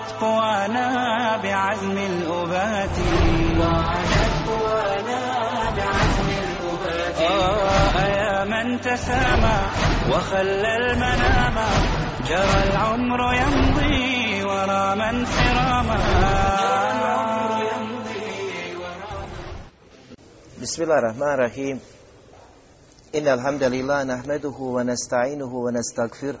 وعادت قوانا بعزم الأبات. وعادت قوانا بعزم الأبات آه يا من تسامى وخلى المنام. جرى العمر يمضي ورا من سراما. بسم الله الرحمن الرحيم. إن الحمد لله نحمده ونستعينه ونستغفره.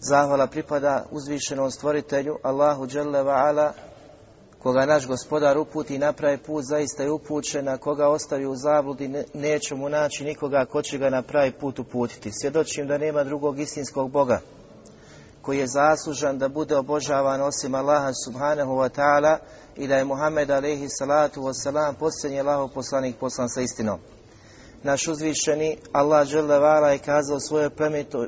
Zahvala pripada uzvišenom stvoritelju Allahu Đelle Ala koga naš gospodar uputi i napravi put zaista je upućen, a koga ostavi u zabludi neće mu naći nikoga ko će ga na pravi put uputiti. Svjedočim da nema drugog istinskog Boga koji je zaslužan da bude obožavan osim Allaha subhanahu wa ta'ala i da je Muhammed alaihi salatu wa salam posljednji Allahov poslanik poslan sa istinom. Naš uzvišeni Allah vala je kazao u svojoj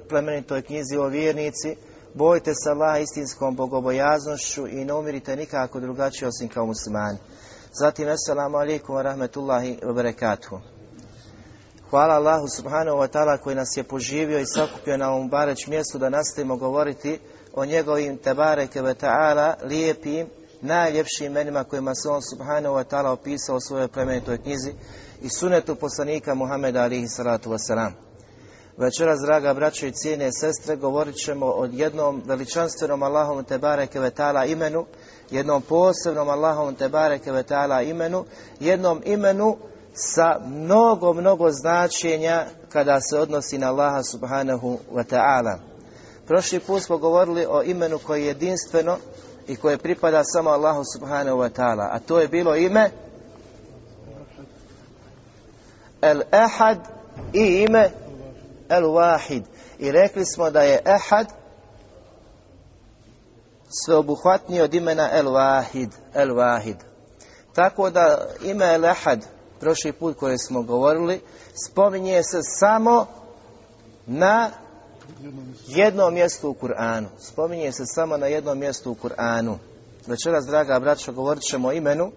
plemenitoj knjizi o vjernici bojte se Allah istinskom bogobojaznošću i ne umirite nikako drugačije osim kao muslimani. Zatim, assalamu alaikum wa rahmetullahi wa barakatuhu. Hvala Allahu subhanahu wa ta'ala koji nas je poživio i sakupio na ovom bareć mjestu da nastavimo govoriti o njegovim tebareke ve ta'ala lijepim, najljepšim imenima kojima se on subhanahu wa ta'ala opisao u svojoj plemenitoj knjizi i sunetu poslanika Muhammeda alihi salatu wasalam. Večeras, draga braćo i cijene sestre, govorit ćemo o jednom veličanstvenom Allahom te bareke vetala imenu, jednom posebnom Allahom te bareke vetala imenu, jednom imenu sa mnogo, mnogo značenja kada se odnosi na Allaha subhanahu wa ta'ala. Prošli put smo govorili o imenu koje je jedinstveno i koje pripada samo Allahu subhanahu wa ta'ala, a to je bilo ime El Ehad i ime El Wahid. I rekli smo da je Ehad sveobuhvatniji od imena El Wahid. El Wahid. Tako da ime El Ehad, prošli put koje smo govorili, spominje se samo na jednom mjestu u Kur'anu. Spominje se samo na jednom mjestu u Kur'anu. Večeras, draga braćo, govorit ćemo o imenu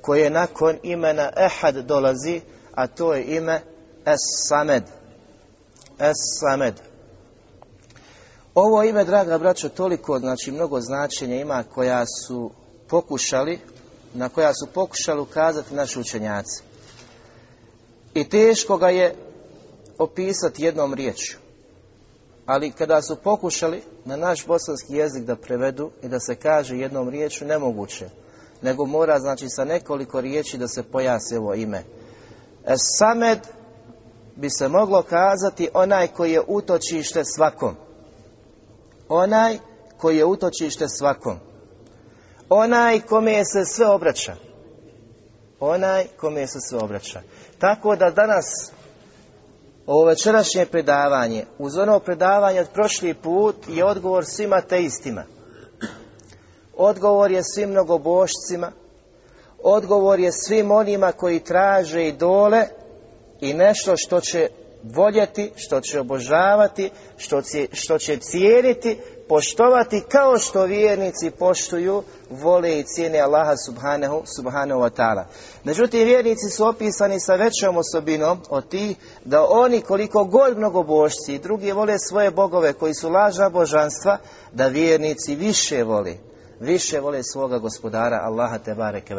koje nakon imena Ehad dolazi, a to je ime Es-Samed. Es-Samed. Ovo ime, draga braćo, toliko, znači, mnogo značenja ima koja su pokušali, na koja su pokušali ukazati naši učenjaci. I teško ga je opisati jednom riječju. Ali kada su pokušali na naš bosanski jezik da prevedu i da se kaže jednom riječju, nemoguće. Nego mora, znači, sa nekoliko riječi da se pojasi ovo ime. Samed bi se moglo kazati onaj koji je utočište svakom. Onaj koji je utočište svakom. Onaj kome se sve obraća. Onaj kome se sve obraća. Tako da danas ovo večerašnje predavanje, uz ono predavanje od prošli put je odgovor svima teistima. Odgovor je svim mnogobošcima, odgovor je svim onima koji traže idole i nešto što će voljeti, što će obožavati, što će, što će cijeniti, poštovati kao što vjernici poštuju, vole i cijene Allaha subhanahu, subhanahu wa ta'ala. Međutim, vjernici su opisani sa većom osobinom od tih da oni koliko god mnogobošci i drugi vole svoje bogove koji su lažna božanstva, da vjernici više vole više vole svoga gospodara Allaha te bareke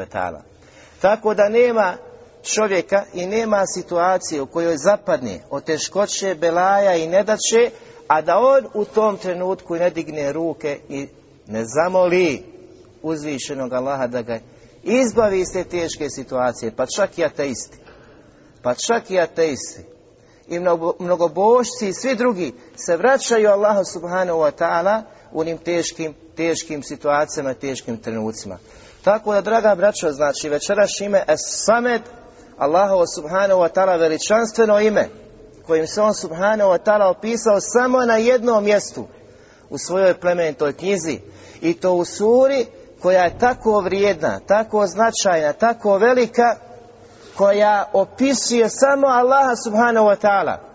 Tako da nema čovjeka i nema situacije u kojoj zapadne od teškoće, belaja i nedaće, a da on u tom trenutku ne digne ruke i ne zamoli uzvišenog Allaha da ga izbavi iz te teške situacije, pa čak i ateisti. Pa čak i ateisti. I mnogobošci i svi drugi se vraćaju Allahu subhanahu wa ta'ala u onim teškim, teškim situacijama, teškim trenucima. Tako da, draga braćo, znači večeraš ime Es-Samed, Allahovo subhanahu wa ta'ala veličanstveno ime, kojim se on subhanahu wa ta'ala opisao samo na jednom mjestu u svojoj plemenitoj knjizi i to u suri koja je tako vrijedna, tako značajna, tako velika koja opisuje samo Allaha subhanahu wa ta'ala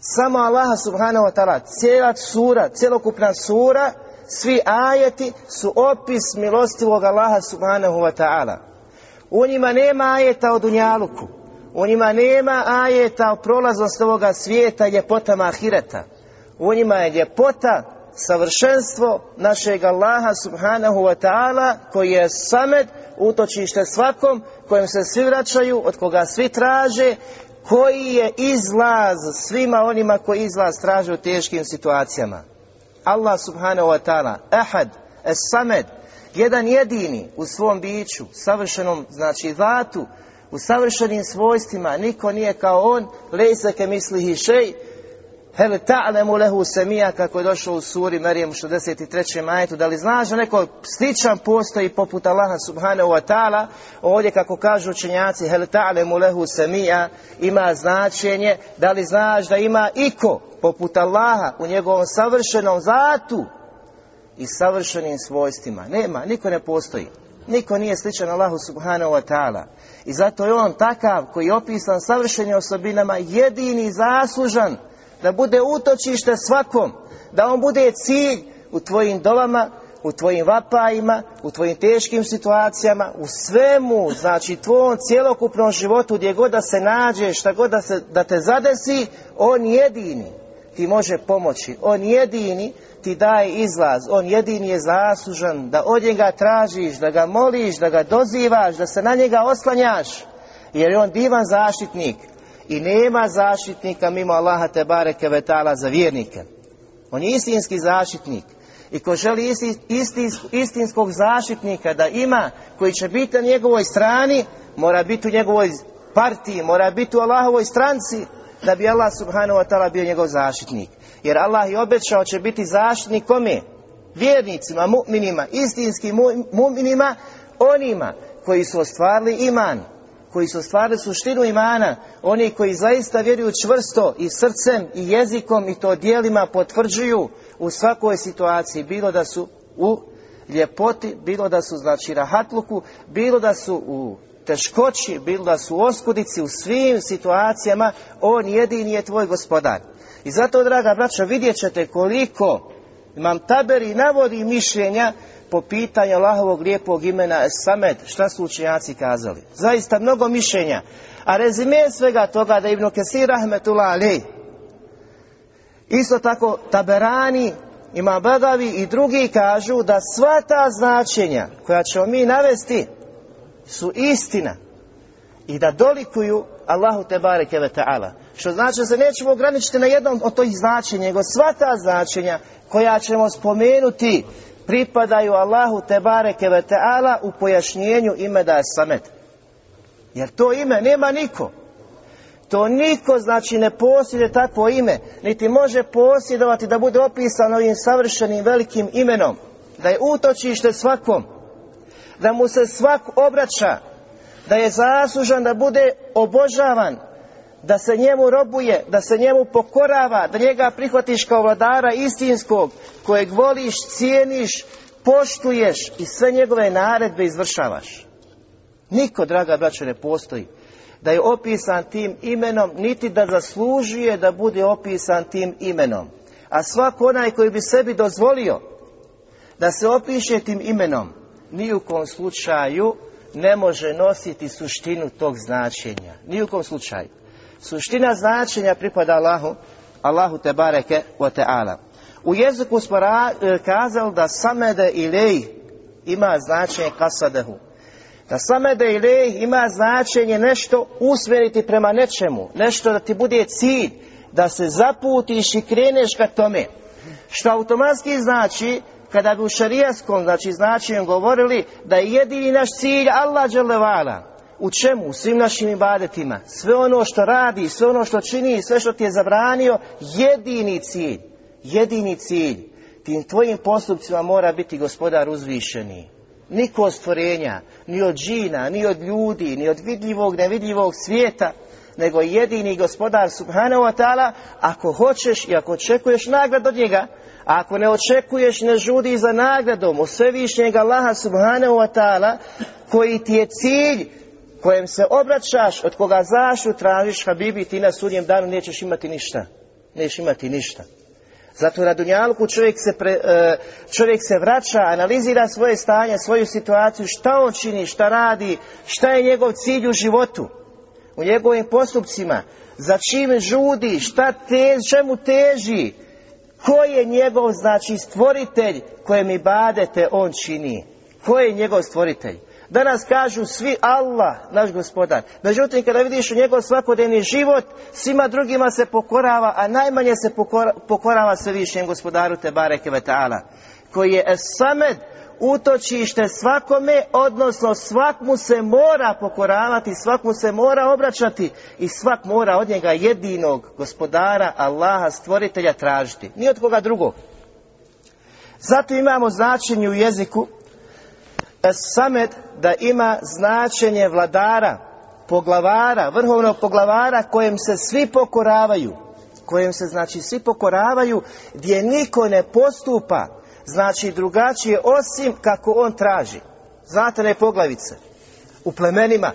samo Allaha subhanahu wa ta'ala. Cijela sura, cjelokupna sura svi ajeti su opis milostivog Allaha subhanahu wa ta'ala. U njima nema ajeta o dunjaluku. U njima nema ajeta o prolaznosti ovoga svijeta i ljepotama ahireta u njima je ljepota savršenstvo našeg Allaha subhanahu wa ta'ala koji je samet utočište svakom kojem se svi vraćaju, od koga svi traže, koji je izlaz svima onima koji izlaz traže u teškim situacijama. Allah subhanahu wa ta'ala, ahad, es samed, jedan jedini u svom biću, savršenom, znači vatu, u savršenim svojstvima, niko nije kao on, lejse ke mislihi šej, Hel ta'lemu lehu semija kako je došlo u suri Marijem 63. majetu. Da li znaš da neko sličan postoji poput Allaha subhanahu wa ta'ala? Ovdje kako kažu učenjaci hel ta'lemu lehu semija ima značenje. Da li znaš da ima iko poput Allaha u njegovom savršenom zatu i savršenim svojstvima? Nema, niko ne postoji. Niko nije sličan Allahu subhanahu wa ta'ala. I zato je on takav koji je opisan savršenim osobinama jedini zaslužan da bude utočište svakom, da on bude cilj u tvojim dovama, u tvojim vapajima, u tvojim teškim situacijama, u svemu, znači tvojom cjelokupnom životu gdje god da se nađe, šta god da, se, da te zadesi, on jedini ti može pomoći, on jedini ti daje izlaz, on jedini je zaslužan da od njega tražiš, da ga moliš, da ga dozivaš, da se na njega oslanjaš, jer je on divan zaštitnik, i nema zaštitnika mimo Allaha te bareke ve ta'ala za vjernike. On je istinski zaštitnik. I ko želi isti, istinskog zaštitnika da ima, koji će biti na njegovoj strani, mora biti u njegovoj partiji, mora biti u Allahovoj stranci, da bi Allah subhanahu wa ta'ala bio njegov zaštitnik. Jer Allah je obećao će biti zaštitnik kome? Vjernicima, mu'minima, istinskim mu'minima, onima koji su ostvarili iman, koji su stvarili suštinu imana, oni koji zaista vjeruju čvrsto i srcem i jezikom i to dijelima potvrđuju u svakoj situaciji, bilo da su u ljepoti, bilo da su znači rahatluku, bilo da su u teškoći, bilo da su u oskudici, u svim situacijama, on jedini je tvoj gospodar. I zato, draga braća, vidjet ćete koliko imam taberi navodi mišljenja po pitanju Allahovog lijepog imena Samed, šta su učenjaci kazali? Zaista mnogo mišljenja. A rezime svega toga da Ibn Kesir Rahmetullah Ali, isto tako Taberani, ima Bagavi i drugi kažu da sva ta značenja koja ćemo mi navesti su istina i da dolikuju Allahu te bareke ve ta'ala. Što znači da se nećemo ograničiti na jednom od tih značenja, nego sva ta značenja koja ćemo spomenuti pripadaju Allahu te bareke ve ta'ala u pojašnjenju ime da je samet. Jer to ime nema niko. To niko znači ne posjeduje takvo ime, niti može posjedovati da bude opisano ovim savršenim velikim imenom, da je utočište svakom, da mu se svak obraća, da je zaslužan da bude obožavan, da se njemu robuje, da se njemu pokorava, da njega prihvatiš kao vladara istinskog, kojeg voliš, cijeniš, poštuješ i sve njegove naredbe izvršavaš. Niko, draga braćo, ne postoji da je opisan tim imenom, niti da zaslužuje da bude opisan tim imenom. A svak onaj koji bi sebi dozvolio da se opiše tim imenom, ni u kom slučaju ne može nositi suštinu tog značenja. Ni u kom slučaju. Suština značenja pripada Allahu, Allahu te bareke wa ta'ala. U jeziku smo e, kazali da samede ilej ima značenje kasadehu. Da samede ilej ima značenje nešto usmjeriti prema nečemu, nešto da ti bude cilj, da se zaputiš i kreneš ka tome. Što automatski znači kada bi u šarijaskom znači značenju govorili da je jedini naš cilj Allah dželevala. U čemu? U svim našim ibadetima. Sve ono što radi, sve ono što čini, sve što ti je zabranio, jedini cilj. Jedini cilj. Tim tvojim postupcima mora biti gospodar uzvišeni. Niko stvorenja, ni od džina, ni od ljudi, ni od vidljivog, nevidljivog svijeta, nego jedini gospodar subhanahu wa ta'ala, ako hoćeš i ako očekuješ nagrad od njega, a ako ne očekuješ, ne žudi za nagradom od svevišnjeg Allaha subhanahu wa ta'ala, koji ti je cilj, kojem se obraćaš, od koga zašu tražiš, Habibi, ti na sudnjem danu nećeš imati ništa. Nećeš imati ništa. Zato na Dunjalku čovjek se, pre, e, čovjek se vraća, analizira svoje stanje, svoju situaciju, šta on čini, šta radi, šta je njegov cilj u životu, u njegovim postupcima, za čim žudi, šta te, čemu teži, ko je njegov, znači, stvoritelj kojem i badete on čini. Ko je njegov stvoritelj? Danas kažu svi Allah, naš gospodar. Međutim, kada vidiš u njegov svakodnevni život, svima drugima se pokorava, a najmanje se pokora, pokorava svevišnjem gospodaru te bareke ta'ala. Koji je samed utočište svakome, odnosno svak mu se mora pokoravati, svak mu se mora obraćati i svak mora od njega jedinog gospodara, Allaha, stvoritelja tražiti. Ni od koga drugog. Zato imamo značenje u jeziku Samed da ima značenje vladara, poglavara, vrhovnog poglavara kojem se svi pokoravaju, kojem se znači svi pokoravaju, gdje niko ne postupa, znači drugačije osim kako on traži. Znate ne poglavice, u plemenima,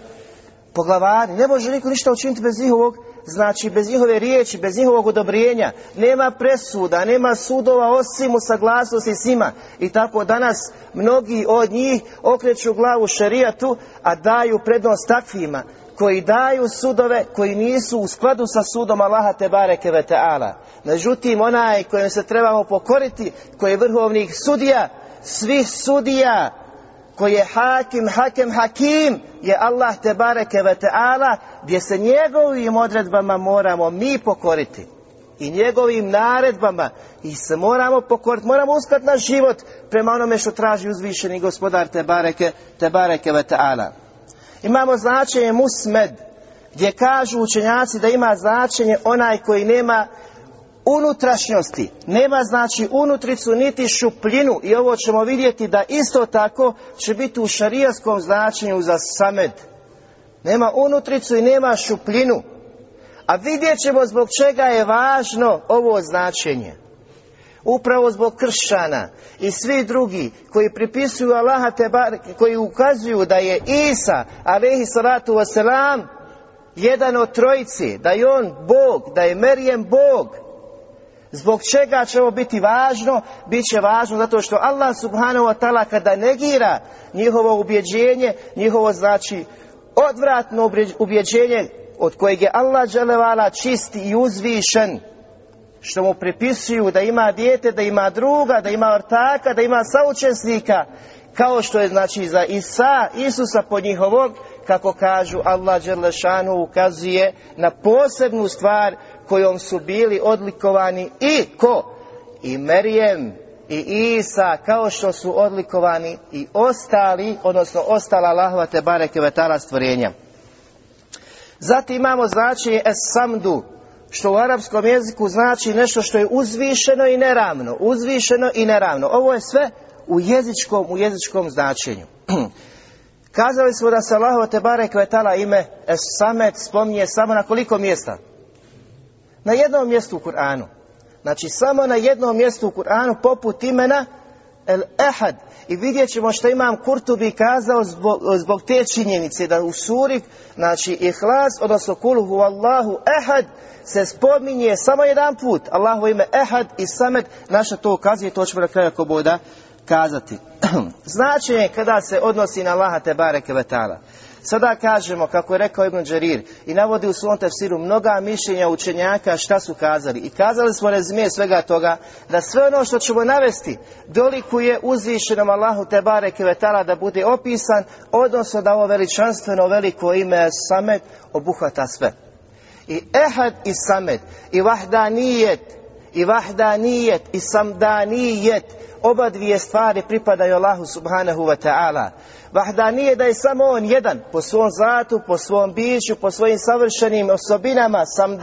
poglavari, ne može niko ništa učiniti bez njihovog znači bez njihove riječi, bez njihovog odobrenja, nema presuda, nema sudova osim u saglasnosti s njima. I tako danas mnogi od njih okreću glavu šerijatu, a daju prednost takvima koji daju sudove koji nisu u skladu sa sudom Allaha te bareke ve. Međutim, onaj kojem se trebamo pokoriti, koji je vrhovnik sudija, svih sudija, koji je hakim, hakem, hakim, je Allah te bareke ve taala, gdje se njegovim odredbama moramo mi pokoriti i njegovim naredbama i se moramo pokoriti, moramo uskati naš život prema onome što traži uzvišeni gospodar te bareke, te bareke ve taala. Imamo značenje musmed, gdje kažu učenjaci da ima značenje onaj koji nema unutrašnjosti, nema znači unutricu niti šupljinu i ovo ćemo vidjeti da isto tako će biti u šarijaskom značenju za samed. Nema unutricu i nema šupljinu. A vidjet ćemo zbog čega je važno ovo značenje. Upravo zbog kršćana i svi drugi koji pripisuju Allaha te koji ukazuju da je Isa, alaihi salatu wasalam, jedan od trojici, da je on Bog, da je Merijem Bog, Zbog čega će ovo biti važno? Biće važno zato što Allah subhanahu wa ta'ala kada negira njihovo ubjeđenje, njihovo znači odvratno ubjeđenje od kojeg je Allah dželevala čisti i uzvišen, što mu pripisuju da ima dijete, da ima druga, da ima ortaka, da ima saučesnika, kao što je znači za Isa, Isusa po njihovog, kako kažu Allah Đelešanu ukazuje na posebnu stvar kojom su bili odlikovani i ko? I Merijem i Isa kao što su odlikovani i ostali, odnosno ostala Allahova te bareke vetala stvorenja. Zatim imamo značenje es samdu, što u arapskom jeziku znači nešto što je uzvišeno i neravno, uzvišeno i neravno. Ovo je sve u jezičkom, u jezičkom značenju. Kazali smo da se Allahova te bareke vetala ime es samet spominje samo na koliko mjesta? Na jednom mjestu u Kur'anu. Znači samo na jednom mjestu u Kur'anu poput imena El Ehad. I vidjet ćemo što imam Kurtubi kazao zbog, zbog te činjenice da u suri, znači ihlas, odnosno kulhu Allahu Ehad, se spominje samo jedan put. Allahu ime Ehad i Samet, naša to ukazuje, to ćemo na kraju ako boda kazati. Značenje kada se odnosi na Allaha te bareke vetala. Sada kažemo, kako je rekao Ibn Đarir, i navodi u svom tefsiru mnoga mišljenja učenjaka šta su kazali. I kazali smo rezime svega toga, da sve ono što ćemo navesti, dolikuje uzvišenom Allahu te bareke vetala da bude opisan, odnosno da ovo veličanstveno veliko ime Samet obuhvata sve. I Ehad i Samet, i Vahdanijet, i vahdanijet i samdanijet oba dvije stvari pripadaju Allahu subhanahu wa ta'ala. Vahda nije da je samo on jedan, po svom zatu, po svom biću, po svojim savršenim osobinama, sam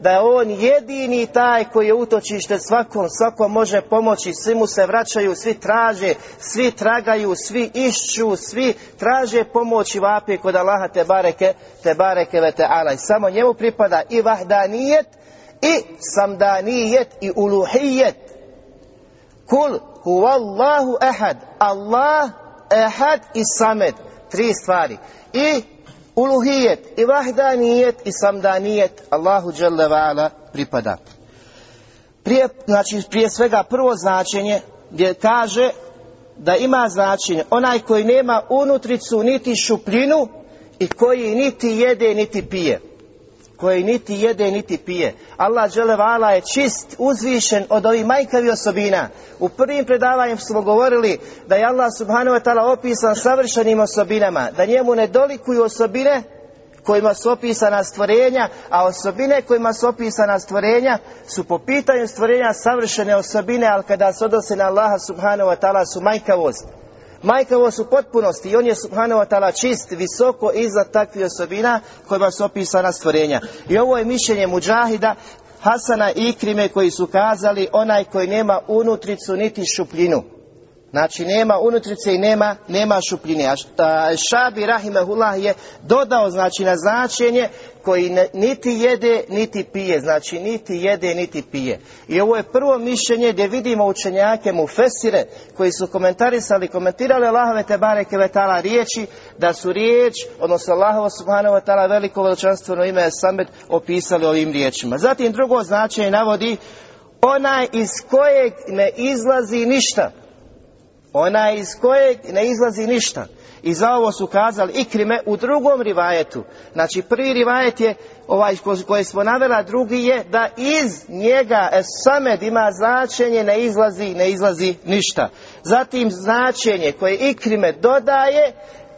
da je on jedini taj koji je utočište svakom, svakom može pomoći, svi mu se vraćaju, svi traže, svi tragaju, svi išću, svi traže pomoći vape kod Allaha te bareke, te bareke ve ta'ala. I samo njemu pripada i vahdanijet, i samdanijet, i uluhijet. Kul huvallahu ahad. Allah ehad i samed, tri stvari. I uluhijet, i vahdanijet, i samdanijet, Allahu dželle pripada. Prije, znači, prije svega prvo značenje gdje kaže da ima značenje onaj koji nema unutricu niti šupljinu i koji niti jede niti pije koji niti jede niti pije. Allah dželevala je čist, uzvišen od ovih majkavi osobina. U prvim predavanjem smo govorili da je Allah subhanahu wa ta'ala opisan savršenim osobinama, da njemu ne dolikuju osobine kojima su opisana stvorenja, a osobine kojima su opisana stvorenja su po pitanju stvorenja savršene osobine, ali kada se odnose na Allaha subhanahu wa ta'ala su majkavost. Majkavost u potpunosti i on je subhanahu wa ta'ala čist, visoko iznad takvih osobina kojima su opisana stvorenja. I ovo je mišljenje muđahida Hasana i Ikrime koji su kazali onaj koji nema unutricu niti šupljinu. Znači nema unutrice i nema, nema šupljine. A Šabi Rahimahullah je dodao znači na značenje koji niti jede niti pije. Znači niti jede niti pije. I ovo je prvo mišljenje gdje vidimo učenjake mu Fesire koji su komentarisali, komentirali Allahove te bareke vetala riječi da su riječ, odnosno Allahovo subhanahu wa ta'ala veliko veličanstveno ime Samet opisali ovim riječima. Zatim drugo značenje navodi onaj iz kojeg ne izlazi ništa Onaj iz kojeg ne izlazi ništa. I za ovo su kazali ikrime u drugom rivajetu. Znači prvi rivajet je ovaj koji smo navela, drugi je da iz njega samed ima značenje ne izlazi, ne izlazi ništa. Zatim značenje koje ikrime dodaje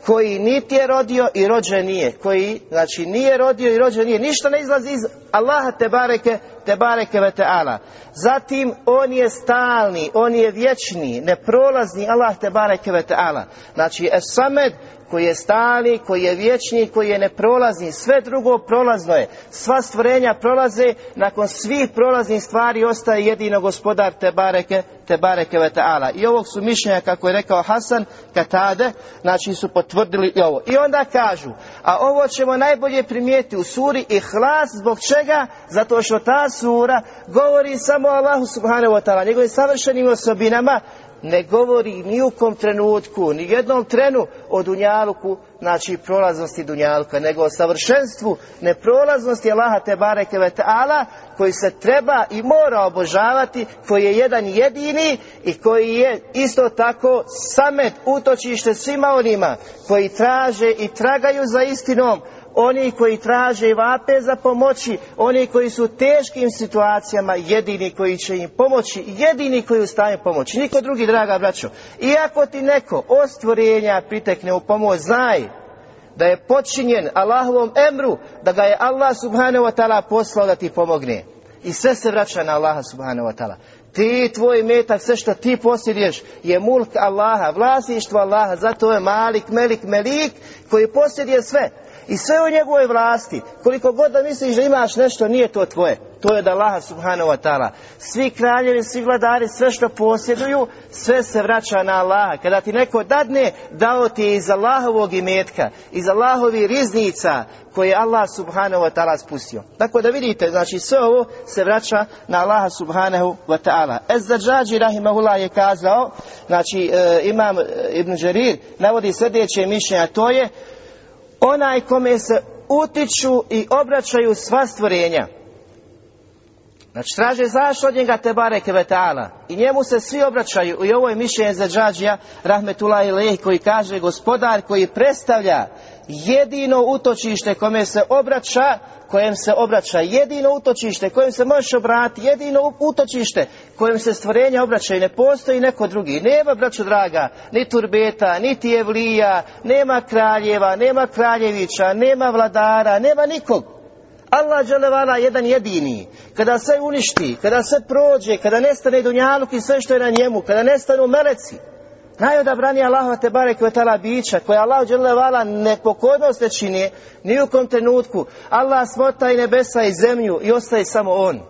koji niti je rodio i rođen nije, koji znači nije rodio i rođen nije, ništa ne izlazi iz Allaha te bareke, te bareke ve ta'ala. Zatim on je stalni, on je vječni, neprolazni Allah te bareke ve ta'ala. Znači esamed koji je stali, koji je vječni, koji je neprolazni, sve drugo prolazno je. Sva stvorenja prolaze, nakon svih prolaznih stvari ostaje jedino gospodar te bareke, te bareke ve ta'ala. I ovog su mišljenja, kako je rekao Hasan, Katade, znači su potvrdili i ovo. I onda kažu, a ovo ćemo najbolje primijeti u suri i hlas zbog čega? Zato što ta sura govori samo Allahu subhanahu wa ta'ala, njegovim savršenim osobinama, ne govori ni u kom trenutku, ni jednom trenu o Dunjaluku, znači prolaznosti Dunjaluka, nego o savršenstvu neprolaznosti Allaha te bareke ta'ala, koji se treba i mora obožavati, koji je jedan jedini i koji je isto tako samet utočište svima onima koji traže i tragaju za istinom, oni koji traže i vape za pomoći, oni koji su u teškim situacijama, jedini koji će im pomoći, jedini koji u stanju pomoći. Niko drugi, draga braćo. Iako ti neko od stvorenja pritekne u pomoć, znaj da je počinjen Allahovom emru, da ga je Allah subhanahu wa ta'ala poslao da ti pomogne. I sve se vraća na Allaha subhanahu wa ta'ala. Ti, tvoj metak, sve što ti posjeduješ je mulk Allaha, vlasništvo Allaha, zato je malik, melik, melik koji posjeduje sve i sve u njegovoj vlasti. Koliko god da misliš da imaš nešto, nije to tvoje. To je da Allah subhanahu wa ta'ala. Svi kraljevi, svi vladari, sve što posjeduju, sve se vraća na Allaha. Kada ti neko dadne, dao ti je iz Allahovog imetka, iz Allahovi riznica, koje je Allah subhanahu wa ta'ala spustio. Tako da vidite, znači sve ovo se vraća na Allaha subhanahu wa ta'ala. Ezdađađi rahimahullah je kazao, znači e, imam e, Ibn Đerir, navodi sljedeće mišljenja, to je onaj kome se utiču i obraćaju sva stvorenja. Znači traže zašto od njega te bareke vetala. I njemu se svi obraćaju. I ovo je mišljenje za džađija Rahmetullah Ilih koji kaže gospodar koji predstavlja jedino utočište kome se obraća kojem se obraća jedino utočište, kojem se možeš obratiti, jedino utočište, kojem se stvorenja obraća i ne postoji neko drugi. Nema, braćo draga, ni turbeta, niti evlija, nema kraljeva, nema kraljevića, nema vladara, nema nikog. Allah dželevala jedan jedini, kada sve uništi, kada sve prođe, kada nestane dunjaluk i sve što je na njemu, kada nestanu meleci, najodabranija Allahova te barek tala bića, koja Allah dželevala nepokornost ne čini, ni u kom trenutku. Allah smota i nebesa i zemlju i ostaje samo On.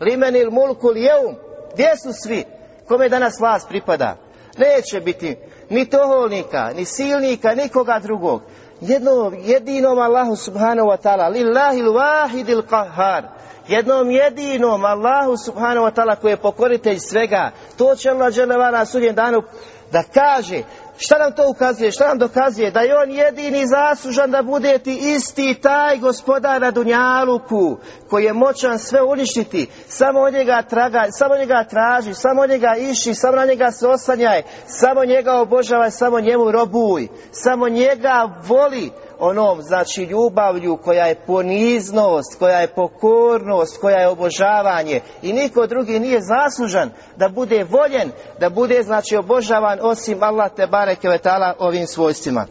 Limenil mulkul jeum, gdje su svi? Kome danas vlast pripada? Neće biti ni toholnika, ni silnika, nikoga drugog. Jednom jedinom Allahu subhanahu wa ta'ala, lillahi wahidil qahar. Jednom jedinom Allahu subhanahu wa ta'ala koji je pokoritelj svega. To će Allah na sudjem danu da kaže Šta nam to ukazuje? Šta nam dokazuje? Da je on jedini zaslužan da bude ti isti taj gospodar na Dunjaluku koji je moćan sve uništiti. Samo od njega traga, samo njega traži, samo njega iši, samo na njega se osanjaj, samo njega obožavaj, samo njemu robuj, samo njega voli onom, znači ljubavlju koja je poniznost, koja je pokornost, koja je obožavanje i niko drugi nije zaslužan da bude voljen, da bude znači obožavan osim Allah te bareke ovim svojstvima.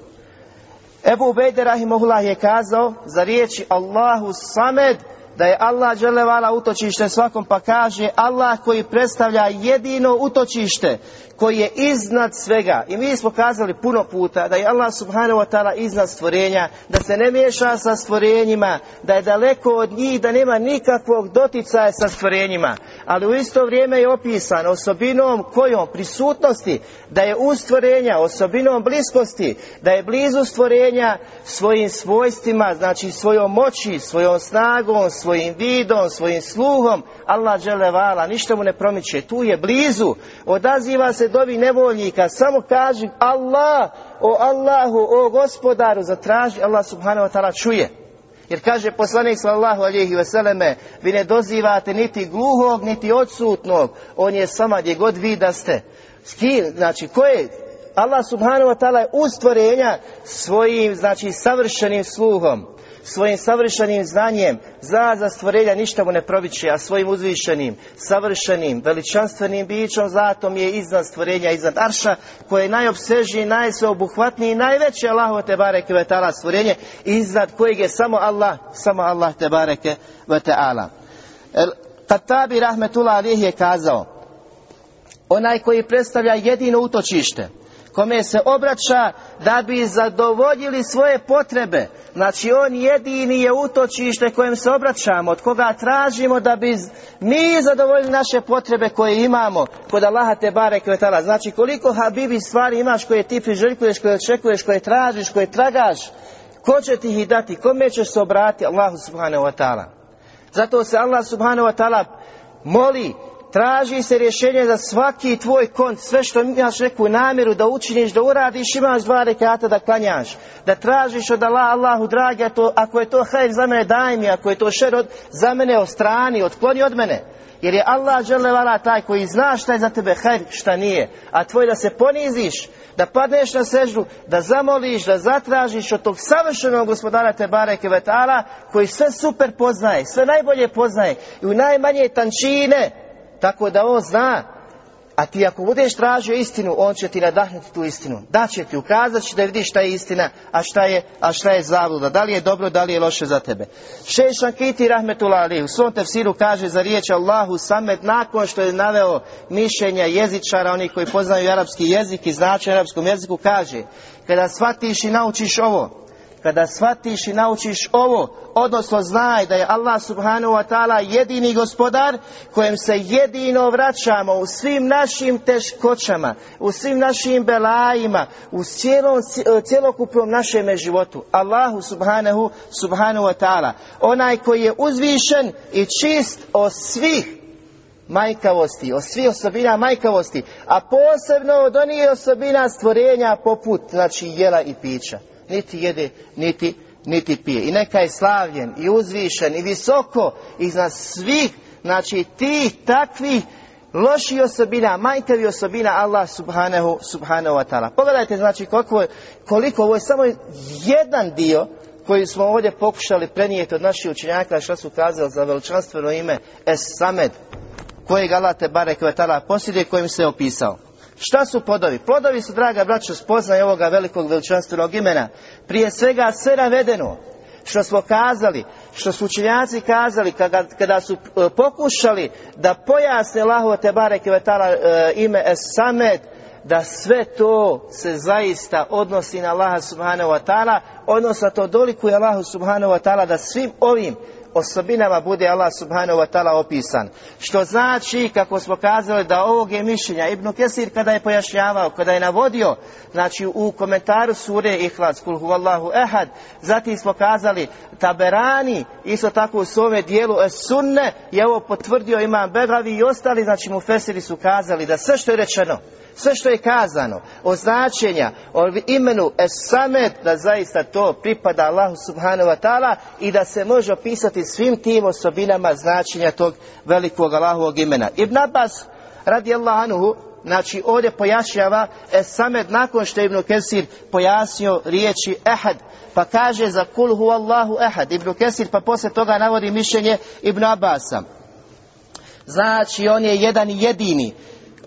Ebu Ubejde Rahimahullah je kazao za riječi Allahu Samed da je Allah želevala utočište svakom pa kaže Allah koji predstavlja jedino utočište koji je iznad svega. I mi smo kazali puno puta da je Allah subhanahu wa ta'ala iznad stvorenja da se ne miješa sa stvorenjima da je daleko od njih da nema nikakvog doticaja sa stvorenjima. Ali u isto vrijeme je opisan osobinom kojom prisutnosti da je u stvorenja osobinom bliskosti da je blizu stvorenja svojim svojstvima znači svojom moći svojom snagom svojim vidom svojim sluhom. Allah vala ništa mu ne promiče. Tu je blizu. Odaziva se dovi nevoljnika, samo kaži Allah, o Allahu, o gospodaru, zatraži, Allah subhanahu wa ta'ala čuje. Jer kaže poslanik sallallahu alihi vseleme, vi ne dozivate niti gluhog, niti odsutnog, on je sama gdje god vi da ste. S znači, ko je, Allah subhanahu wa ta'ala je ustvorenja svojim, znači, savršenim sluhom svojim savršenim znanjem zna za stvorenja ništa mu ne proviće, a svojim uzvišenim, savršenim, veličanstvenim bićom zatom je iznad stvorenja, iznad arša, koje je najopsežniji, najsveobuhvatniji i najveće Allahu te bareke ve ta'ala stvorenje, iznad kojeg je samo Allah, samo Allah te bareke ve ta'ala. Katabi rahmetullah alih je kazao, onaj koji predstavlja jedino utočište, kome se obraća da bi zadovoljili svoje potrebe. Znači on jedini je utočište kojem se obraćamo, od koga tražimo da bi mi zadovoljili naše potrebe koje imamo kod Allaha te bare kvetala. Znači koliko habibi stvari imaš koje ti priželjkuješ, koje očekuješ, koje tražiš, koje tragaš, ko će ti ih dati, kome ćeš se obratiti Allahu subhanahu wa ta'ala. Zato se Allah subhanahu wa ta'ala moli Traži se rješenje za svaki tvoj kont, sve što imaš neku namjeru da učiniš, da uradiš, imaš dva rekata da klanjaš, da tražiš od Allah, Allahu dragi, ako je to hajr za mene daj mi, ako je to šer od, za mene strani, otkloni od mene. Jer je Allah vala taj koji zna šta je za tebe hajr, šta nije. A tvoj da se poniziš, da padneš na seždu, da zamoliš, da zatražiš od tog savršenog gospodara te bareke vetala koji sve super poznaje, sve najbolje poznaje i u najmanje tančine tako da on zna, a ti ako budeš tražio istinu, on će ti nadahnuti tu istinu. Da će ti, ukazat će da vidiš šta je istina, a šta je, a šta je zabluda. Da li je dobro, da li je loše za tebe. Šešan Kiti Rahmetullah Ali u svom tefsiru kaže za riječ Allahu Samet nakon što je naveo mišljenja jezičara, oni koji poznaju arapski jezik i značaj arapskom jeziku, kaže kada shvatiš i naučiš ovo, kada shvatiš i naučiš ovo, odnosno znaj da je Allah subhanahu wa ta'ala jedini gospodar kojem se jedino vraćamo u svim našim teškoćama, u svim našim belajima, u cijelom, cjelokupnom našem životu. Allahu subhanahu, subhanahu wa ta'ala. Onaj koji je uzvišen i čist od svih majkavosti, od svih osobina majkavosti, a posebno od onih osobina stvorenja poput, znači jela i pića niti jede, niti, niti pije. I neka je slavljen i uzvišen i visoko iznad svih, znači tih takvih loših osobina, manjkavi osobina Allah subhanahu, subhanahu wa ta'ala. Pogledajte znači koliko, koliko ovo je samo jedan dio koji smo ovdje pokušali prenijeti od naših učenjaka što su kazali za veličanstveno ime Es Samed kojeg Allah te barek posjeduje kojim se opisao. Šta su podovi? Podovi su, draga braćo, spoznaj ovoga velikog veličanstvenog imena. Prije svega sve navedeno što smo kazali, što su učenjaci kazali kada, kada su e, pokušali da pojasne Allahu te bareke vetala e, ime es da sve to se zaista odnosi na Allaha subhanahu wa ta'ala, odnosno to dolikuje Allahu subhanahu wa ta'ala da svim ovim osobinama bude Allah subhanahu wa ta'ala opisan. Što znači, kako smo kazali, da ovog je mišljenja Ibn Kesir kada je pojašnjavao, kada je navodio, znači u komentaru sure Ihlas, kul huvallahu ehad, zatim smo kazali Taberani, isto tako u svome dijelu sunne, je ovo potvrdio Imam Begavi i ostali, znači mu Fesiri su kazali da sve što je rečeno, sve što je kazano o značenja, o imenu Esamet, da zaista to pripada Allahu subhanahu wa ta'ala i da se može opisati svim tim osobinama značenja tog velikog Allahovog imena. Ibn Abbas radijallahu anhu znači ovdje pojašnjava Esamet nakon što je Ibn Kesir pojasnio riječi Ehad pa kaže za kul hu Allahu Ehad Ibn Kesir pa poslije toga navodi mišljenje Ibn Abbasa znači on je jedan jedini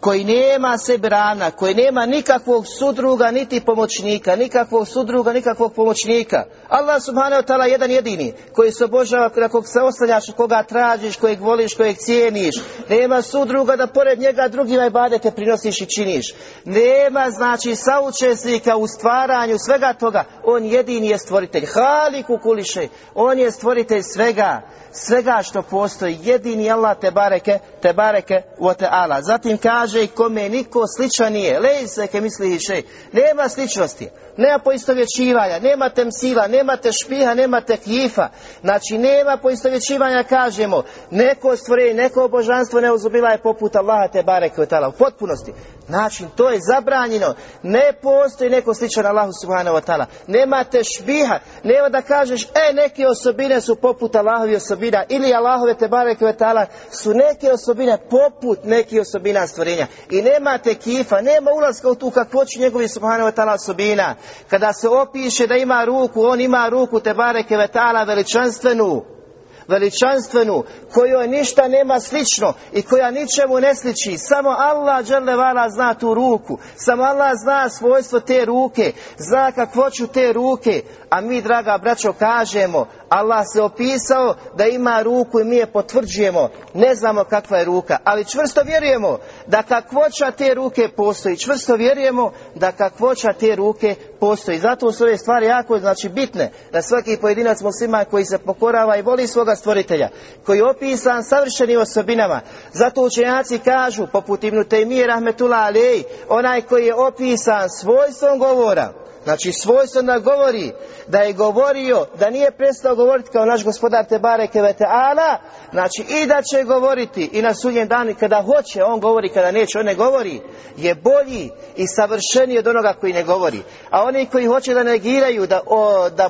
koji nema sebi rana, koji nema nikakvog sudruga niti pomoćnika, nikakvog sudruga, nikakvog pomoćnika. Allah subhanahu wa ta'ala jedan jedini, koji se obožava, na kog se oslanjaš, koga tražiš, kojeg voliš, kojeg cijeniš. Nema sudruga da pored njega drugima i te prinosiš i činiš. Nema, znači, saučesnika u stvaranju svega toga. On jedini je stvoritelj. Haliku kuliše. On je stvoritelj svega svega što postoji, jedini Allah te bareke, te bareke u teala. Zatim kaže i kome niko sličan nije, lej se ke misli še, nema sličnosti, nema poistovjećivanja, nema temsila, nema špiha, nema kifa, znači nema poistovjećivanja, kažemo, neko stvorenje, neko božanstvo ne uzubila je poput Allaha te bareke u potpunosti. Znači, to je zabranjeno. Ne postoji neko sličan Allahu subhanahu wa ta'ala. Nema šbiha, nema da kažeš, e, neke osobine su poput Allahovi osobina, ili Allahove te bareke ta'ala su neke osobine poput nekih osobina stvorenja. I nema kifa, nema ulaska u tu kakvoću njegovi subhanahu wa ta'ala osobina. Kada se opiše da ima ruku, on ima ruku te bareke ta'ala veličanstvenu veličanstvenu, kojoj ništa nema slično i koja ničemu ne sliči. Samo Allah vala zna tu ruku. Samo Allah zna svojstvo te ruke, zna kakvoću te ruke. A mi, draga braćo, kažemo, Allah se opisao da ima ruku i mi je potvrđujemo. Ne znamo kakva je ruka, ali čvrsto vjerujemo da kakvoća te ruke postoji. Čvrsto vjerujemo da kakvoća te ruke postoji. Zato su ove stvari jako znači bitne da svaki pojedinac muslima koji se pokorava i voli svoga stvoritelja, koji je opisan savršenim osobinama. Zato učenjaci kažu, poput Ibnu Tejmije Rahmetullah Alej, onaj koji je opisan svojstvom govora, Znači svojstveno govori da je govorio, da nije prestao govoriti kao naš gospodar Tebare Keveteala, znači i da će govoriti i na sudnjem danu kada hoće, on govori, kada neće, on ne govori, je bolji i savršeniji od onoga koji ne govori. A oni koji hoće da negiraju, da, da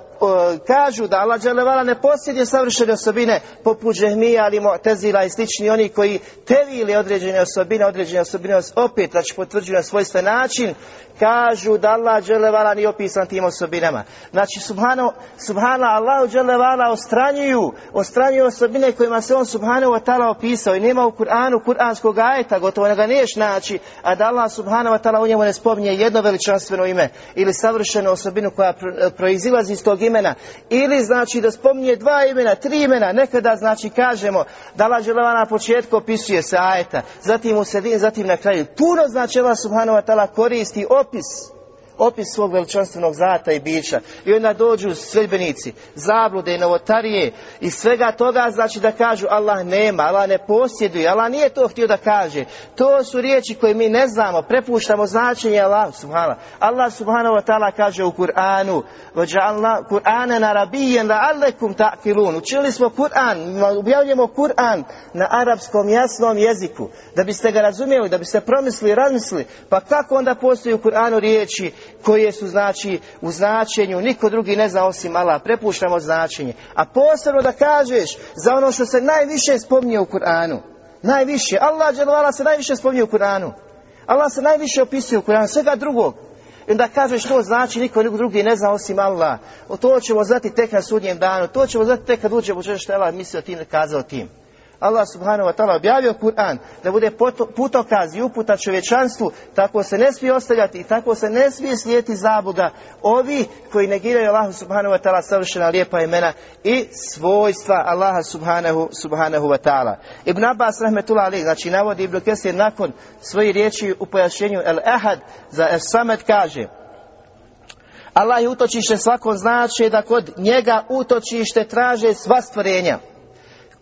kažu da Allah Đelevala ne posjeduje savršene osobine, poput Džehmija, ali Tezila i slični, oni koji tevili određene osobine, određene osobine opet, znači potvrđuju na svojstven način, kažu da Allah Đelevala nije opisan tim osobinama. Znači, subhano, subhana Allahu Đelevala ostranjuju, ostranjuju osobine kojima se on subhanahu wa ta'ala opisao i nema u Kur'anu kur'anskog ajeta, gotovo ne ga niješ naći, a da Allah subhanahu wa ta'ala u njemu ne spominje jedno veličanstveno ime ili savršenu osobinu koja proizilazi iz tog imena ili znači da spominje dva imena, tri imena, nekada znači kažemo da Allah Đelevala na početku opisuje se ajeta, zatim u sredini, zatim na kraju. Puno znači Allah subhanahu wa ta'ala koristi opis opis svog veličanstvenog zata i bića. I onda dođu sredbenici, zablude i novotarije i svega toga znači da kažu Allah nema, Allah ne posjeduje, Allah nije to htio da kaže. To su riječi koje mi ne znamo, prepuštamo značenje Allah subhanahu. Allah subhanahu wa ta'ala kaže u Kur'anu Kur'ana arabijen la alekum ta'kilun. Učili smo Kur'an, objavljamo Kur'an na arapskom jasnom jeziku, da biste ga razumjeli, da biste promislili, razmislili. Pa kako onda postoji u Kur'anu riječi koje su znači u značenju, niko drugi ne zna osim Allah, prepuštamo značenje. A posebno da kažeš za ono što se najviše spominje u Kur'anu. Najviše, Allah dželovala se najviše spominje u Kur'anu. Allah se najviše opisuje u Kur'anu, svega drugog. I onda kažeš što znači, niko drugi ne zna osim Allah. O to ćemo znati tek na sudnjem danu, to ćemo znati tek kad uđemo što je Allah mislio tim, kazao tim. Allah subhanahu wa ta'ala objavio Kur'an da bude putokaz i uputa čovječanstvu, tako se ne smije ostavljati i tako se ne smije slijeti zabuda ovi koji negiraju Allah subhanahu wa ta'ala savršena lijepa imena i svojstva Allaha subhanahu, subhanahu wa ta'ala. Ibn Abbas rahmetullah ali, znači navodi Ibn Kesir nakon svoje riječi u pojašnjenju El Ahad za El Samet kaže Allah je utočište svakom znači da kod njega utočište traže sva stvorenja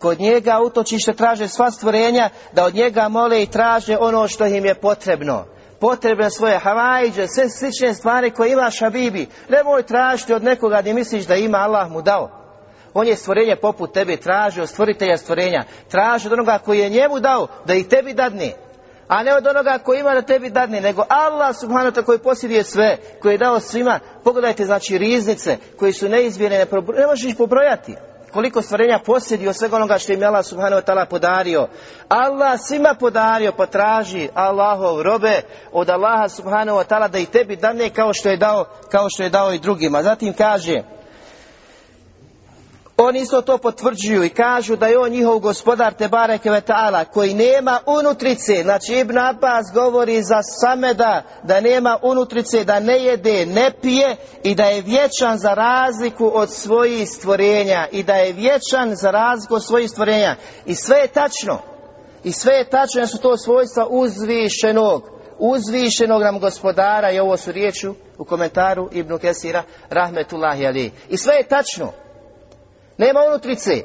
kod njega utočište traže sva stvorenja, da od njega mole i traže ono što im je potrebno. Potrebne svoje havajđe, sve slične stvari koje ima šabibi. Nemoj tražiti od nekoga gdje misliš da ima Allah mu dao. On je stvorenje poput tebe, traži od stvoritelja stvorenja. Traži od onoga koji je njemu dao, da i tebi dadne. A ne od onoga koji ima da tebi dadne, nego Allah subhanahu koji posjeduje sve, koji je dao svima. Pogledajte znači riznice koji su neizmjene, ne, možeš pobrojati koliko stvorenja posjedi od svega onoga što im je Allah subhanahu wa ta'ala podario. Allah svima podario, potraži Allahov robe od Allaha subhanahu wa ta'ala da i tebi dane kao što je dao, kao što je dao i drugima. Zatim kaže, oni isto to potvrđuju i kažu da je on njihov gospodar Tebare Kevetala koji nema unutrice. Znači Ibn Abbas govori za Sameda da nema unutrice, da ne jede, ne pije i da je vječan za razliku od svojih stvorenja. I da je vječan za razliku od svojih stvorenja. I sve je tačno. I sve je tačno su to svojstva uzvišenog uzvišenog nam gospodara i ovo su riječi u komentaru Ibnu Kesira Rahmetullahi Ali. I sve je tačno. Nema unutrice.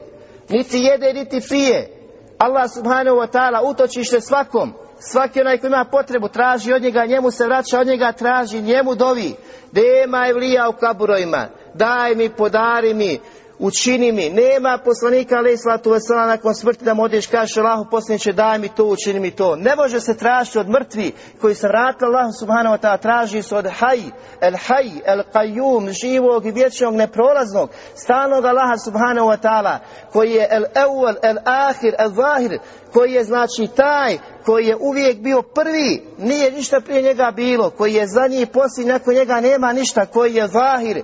Niti jede, niti pije. Allah subhanahu wa ta'ala utočište svakom. Svaki onaj koji ima potrebu traži od njega, njemu se vraća od njega, traži, njemu dovi. Dema vlija u kaburojima. Daj mi, podari mi, učini mi. Nema poslanika ali slatu vesela nakon smrti da mu odeš kažeš Allahu poslaniče daj mi to, učini mi to. Ne može se tražiti od mrtvi koji se vratili Allahu subhanahu wa ta'ala traži se od haj, el haj, el qayyum, živog i vječnog neprolaznog, stalnog Allaha subhanahu wa ta'ala koji je el evvel, el ahir, el zahir, koji je znači taj koji je uvijek bio prvi, nije ništa prije njega bilo, koji je za njih poslije, nakon njega nema ništa, koji je zahir,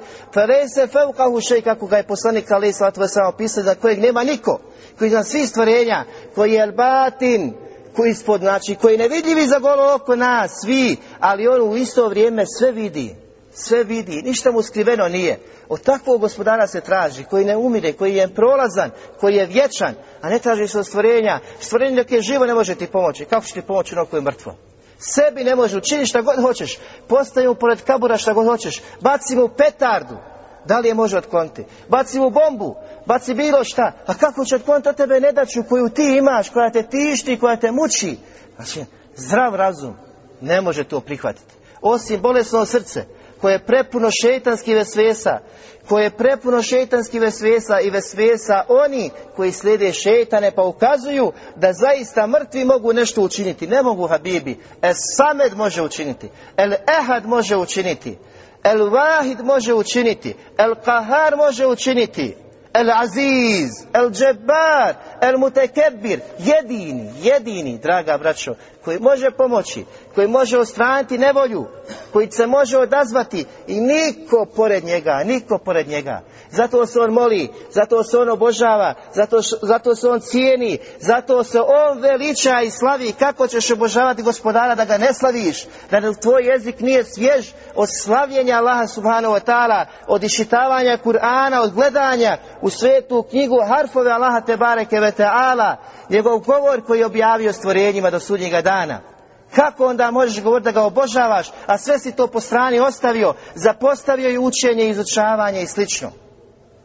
se fevkahu šej, kako ga je poslanik Ali Svatove samo opisao, za kojeg nema niko, koji je svi stvorenja, koji je batin, koji ispod, znači, koji ne vidljivi za golo oko nas, svi, ali on u isto vrijeme sve vidi, sve vidi, ništa mu skriveno nije. Od takvog gospodara se traži, koji ne umire, koji je prolazan, koji je vječan, a ne traži se od stvorenja. Stvorenje dok je živo ne može ti pomoći. Kako će ti pomoći ono koje je mrtvo? Sebi ne može učiniti šta god hoćeš. Postavi mu pored kabura šta god hoćeš. Baci mu petardu. Da li je može otkloniti? Baci mu bombu. Baci bilo šta. A kako će otkloniti od tebe nedaću koju ti imaš, koja te tišti, koja te muči? Znači, zdrav razum ne može to prihvatiti. Osim bolesno srce koje je prepuno šeitanskih vesvesa, koje je prepuno šeitanskih vesvesa i vesvesa oni koji slijede šeitane pa ukazuju da zaista mrtvi mogu nešto učiniti. Ne mogu Habibi. El Samed može učiniti. El Ehad može učiniti. El Wahid može učiniti. El Kahar može učiniti. El Aziz, El Džebar, El Mutekebbir, jedini, jedini, draga braćo, koji može pomoći, koji može ostraniti nevolju, koji se može odazvati i niko pored njega, niko pored njega. Zato se on moli, zato se on obožava, zato, zato se on cijeni, zato se on veliča i slavi. Kako ćeš obožavati gospodara da ga ne slaviš, da tvoj jezik nije svjež od slavljenja Allaha subhanahu wa ta'ala, od išitavanja Kur'ana, od gledanja u svetu knjigu harfove Allaha te bareke ve ta'ala, njegov govor koji je objavio stvorenjima do sudnjega dana. Kako onda možeš govoriti da ga obožavaš, a sve si to po strani ostavio, zapostavio i učenje, izučavanje i slično.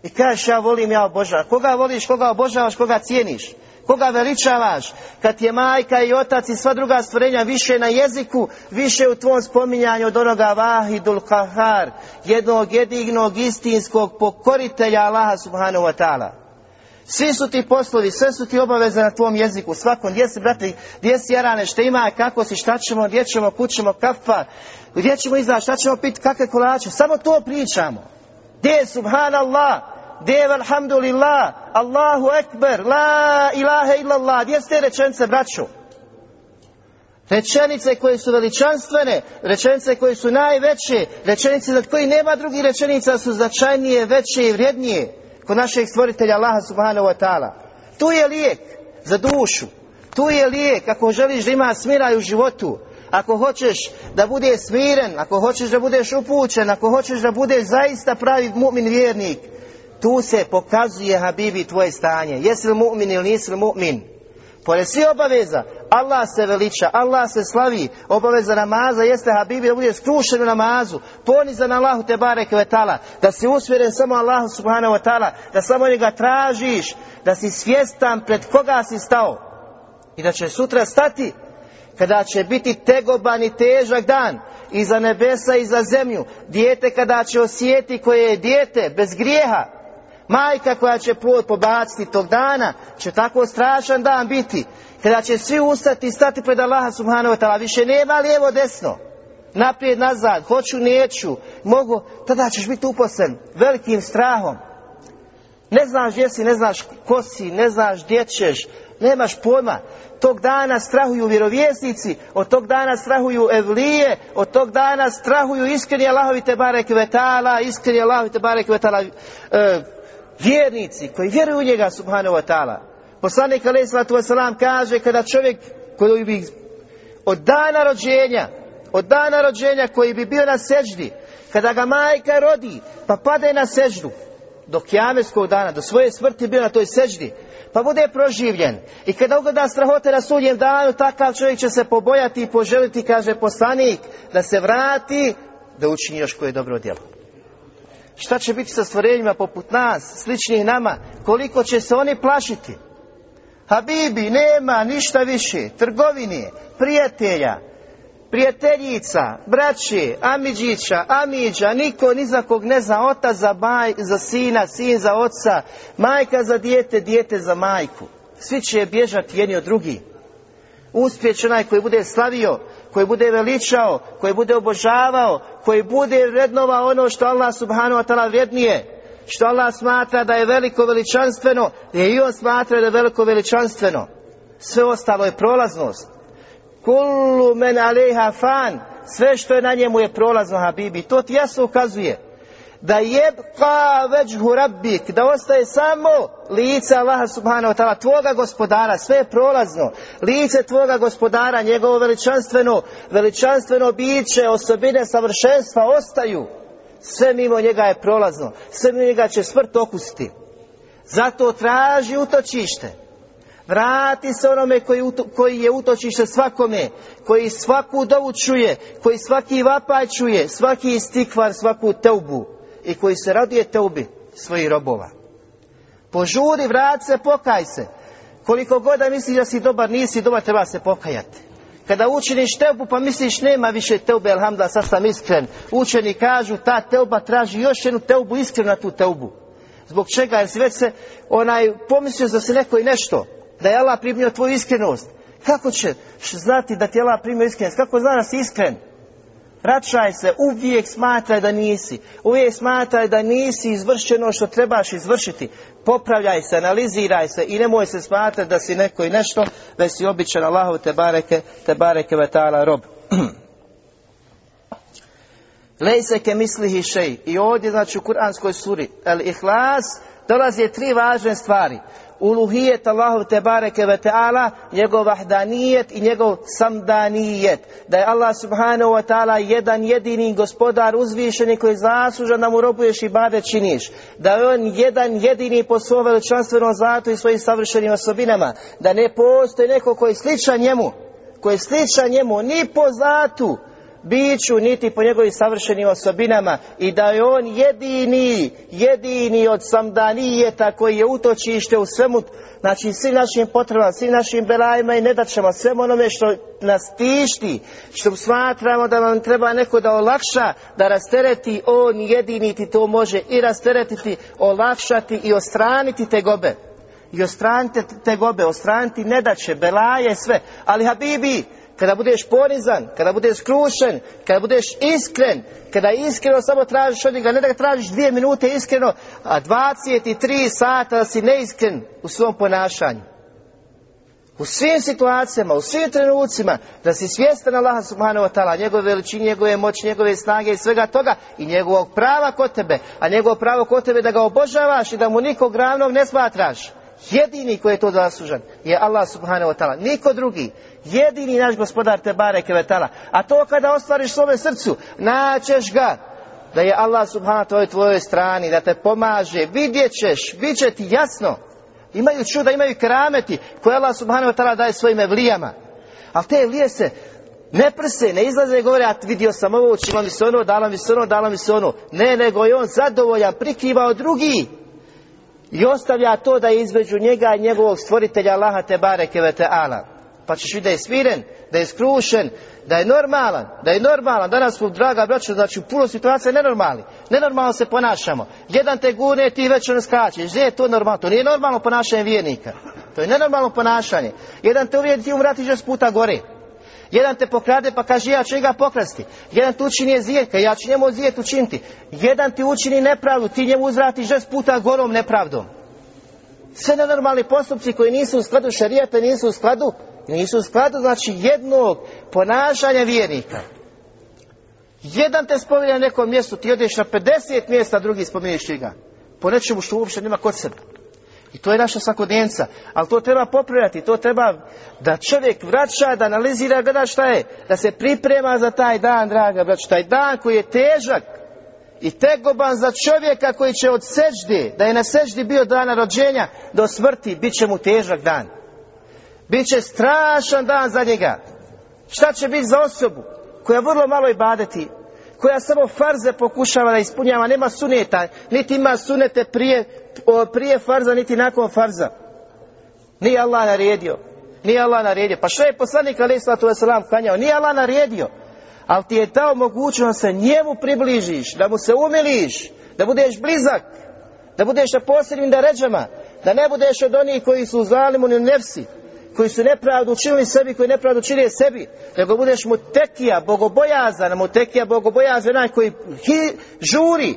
I kažeš ja volim, ja obožavam. Koga voliš, koga obožavaš, koga cijeniš? Koga veličavaš? Kad je majka i otac i sva druga stvorenja više na jeziku, više u tvom spominjanju od onoga vahidul kahar, jednog jedignog istinskog pokoritelja Allaha subhanahu wa ta'ala. Svi su ti poslovi, sve su ti obaveze na tvom jeziku, svakom, gdje si, brate, gdje si jarane, šta ima, kako si, šta ćemo, gdje ćemo, kućemo, kafa, gdje ćemo izaći, šta ćemo piti, kakve kolače, samo to pričamo. Gdje je subhanallah, gdje je alhamdulillah, Allahu ekber, la ilaha illallah, gdje ste rečence, braću? Rečenice koje su veličanstvene, rečenice koje su najveće, rečenice za koji nema drugih rečenica su značajnije, veće i vrijednije kod našeg stvoritelja Allaha subhanahu wa ta'ala. Tu je lijek za dušu. Tu je lijek ako želiš da ima smiraj u životu. Ako hoćeš da bude smiren, ako hoćeš da budeš upućen, ako hoćeš da budeš zaista pravi mu'min vjernik, tu se pokazuje Habibi tvoje stanje. Jesi li mu'min ili nisi li mu'min? Pored svih obaveza, Allah se veliča, Allah se slavi, obaveza namaza jeste Habibi da bude skrušen u namazu, ponizan Allahu te bareke vetala, da si usmjeren samo Allahu subhanahu wa ta'ala, da samo njega tražiš, da si svjestan pred koga si stao. I da će sutra stati kada će biti tegoban i težak dan i za nebesa i za zemlju, dijete kada će osjeti koje je dijete bez grijeha, majka koja će plod pobaciti tog dana, će tako strašan dan biti, kada će svi ustati i stati pred Allaha subhanahu wa ta'ala, više nema lijevo desno, naprijed nazad, hoću, neću, mogu, tada ćeš biti uposlen velikim strahom. Ne znaš gdje si, ne znaš ko si, ne znaš gdje ćeš, nemaš pojma. Tog dana strahuju vjerovjesnici, od tog dana strahuju evlije, od tog dana strahuju iskreni Allahovi te barek vetala, iskreni Allahovi barek vetala, e, vjernici koji vjeruju u njega subhanahu wa ta'ala. Poslanik alaih sallatu wasalam kaže kada čovjek koji bi od dana rođenja, od dana rođenja koji bi bio na seždi, kada ga majka rodi, pa pade na seždu, do kjameskog dana, do svoje smrti bio na toj seždi, pa bude proživljen. I kada ugleda strahote na sudnjem danu, takav čovjek će se pobojati i poželiti, kaže poslanik, da se vrati, da učini još koje dobro djelo. Šta će biti sa stvorenjima poput nas, sličnih nama, koliko će se oni plašiti? Habibi, nema ništa više, trgovine, prijatelja, prijateljica, braće, Amidžića, Amidža, niko ni za kog ne zna, otac za, baj, za sina, sin za oca, majka za dijete, dijete za majku. Svi će bježati jedni od drugi. Uspjeć onaj koji bude slavio, koji bude veličao, koji bude obožavao, koji bude vrednovao ono što Allah subhanahu wa ta'ala vrednije, što Allah smatra da je veliko veličanstveno, je i on smatra da je veliko veličanstveno. Sve ostalo je prolaznost. Kullu men aleha fan, sve što je na njemu je prolazno Habibi. To ti jasno ukazuje da jebka veđhu rabbik, da ostaje samo lice Allaha subhanahu wa ta'ala, tvoga gospodara, sve je prolazno. Lice tvoga gospodara, njegovo veličanstveno, veličanstveno biće, osobine savršenstva ostaju. Sve mimo njega je prolazno, sve mimo njega će smrt okusiti. Zato traži utočište. Vrati se onome koji, koji je utočište svakome, koji svaku dovu čuje, koji svaki vapaj čuje, svaki istikvar, svaku teubu i koji se raduje teubi svojih robova. Požuri, vrati se, pokaj se. Koliko god da misliš da si dobar, nisi dobar, treba se pokajati. Kada učiniš teubu pa misliš nema više teube, alhamdulillah, sad sam iskren. Učeni kažu ta teuba traži još jednu teubu, iskrenu na tu teubu. Zbog čega? Jer si već se onaj pomislio da se neko i nešto da je Allah primio tvoju iskrenost. Kako će znati da ti je Allah primio iskrenost? Kako zna da si iskren? Račaj se, uvijek smatraj da nisi. Uvijek smatraj da nisi izvršeno što trebaš izvršiti. Popravljaj se, analiziraj se i nemoj se smatrati da si neko i nešto, već si običan Allahu te bareke, te bareke vetala rob. Lejse ke mislihi šej. I ovdje, znači u Kur'anskoj suri, el ihlas, dolazi tri važne stvari uluhijet Allahu te bareke ve ta'ala, njegov vahdanijet i njegov samdanijet. Da je Allah subhanahu wa ta'ala jedan jedini gospodar uzvišeni koji zaslužan da mu robuješ i bade činiš. Da je on jedan jedini po svom veličanstvenom zatu i svojim savršenim osobinama. Da ne postoji neko koji je sličan njemu, koji je sličan njemu ni po zatu, biću niti po njegovim savršenim osobinama i da je on jedini, jedini od samdanijeta koji je utočište u svemu, znači svim našim potrebama, svim našim belajima i ne da ćemo svemu onome što nas tišti, što smatramo da nam treba neko da olakša, da rastereti, on jedini ti to može i rasteretiti, olakšati i ostraniti te gobe. I ostraniti te gobe, ostraniti ne da će, belaje sve. Ali Habibi, kada budeš ponizan, kada budeš skrušen, kada budeš iskren, kada iskreno samo tražiš od njega, ne da ga tražiš dvije minute iskreno, a 23 sata da si neiskren u svom ponašanju. U svim situacijama, u svim trenucima, da si svjestan Allaha subhanahu wa ta'ala, njegove veličine, njegove moći, njegove snage i svega toga i njegovog prava kod tebe, a njegovo pravo kod tebe da ga obožavaš i da mu nikog ravnog ne smatraš Jedini koji je to zaslužan je Allah subhanahu wa ta'ala. Niko drugi. Jedini naš gospodar te bareke ve ta'ala. A to kada ostvariš svome srcu, naćeš ga da je Allah subhanahu ta'ala tvojoj strani, da te pomaže, vidjet ćeš, bit će ti jasno. Imaju čuda, imaju krameti koje Allah subhanahu wa daje svojim evlijama. Ali te evlije se ne prse, ne izlaze i govore, a vidio sam ovo, učinilo mi se ono, dala mi se ono, dala mi se ono. Ne, nego je on zadovoljan, prikrivao drugi. I ostavlja to da je između njega i njegovog stvoritelja Allaha te bareke ve. Pa ćeš vidjeti da je smiren, da je skrušen, da je normalan, da je normalan. Danas smo, draga braćo, znači u puno situacija nenormalni. Nenormalno se ponašamo. Jedan te gune, ti već on skačeš. Gdje je to normalno? To nije normalno ponašanje vjernika. To je nenormalno ponašanje. Jedan te uvijedi, ti umrati šest puta gore. Jedan te pokrade pa kaže ja ću njega pokrasti. Jedan ti učini zijetka, ja ću njemu zijet učiniti. Jedan ti učini nepravdu, ti njemu uzvrati šest puta gorom nepravdom. Sve nenormalni postupci koji nisu u skladu šarijata, nisu u skladu, nisu u skladu znači jednog ponašanja vjernika. Jedan te spominje na nekom mjestu, ti odeš na 50 mjesta, drugi spominješ njega. Po nečemu što uopšte nema kod sebe. I to je naša svakodnevnica. Ali to treba popravljati, to treba da čovjek vraća, da analizira, gleda šta je. Da se priprema za taj dan, draga braćo. Taj dan koji je težak i tegoban za čovjeka koji će od seždi, da je na seždi bio dana rođenja, do smrti, bit će mu težak dan. Biće strašan dan za njega. Šta će biti za osobu koja vrlo malo ibadeti, koja samo farze pokušava da ispunjava, nema suneta, niti ima sunete prije, prije farza, niti nakon farza. Nije Allah naredio. Nije Allah naredio. Pa što je poslanik alaih sallatu wasalam klanjao? Nije Allah naredio. Ali ti je dao mogućnost da se njemu približiš, da mu se umiliš, da budeš blizak, da budeš na posljednjim deređama, da ne budeš od onih koji su u zalimu nefsi, koji su nepravdu učinili sebi, koji nepravdu učinili sebi, nego budeš mu tekija, bogobojazan, mu tekija, bogobojazan, onaj koji hi, žuri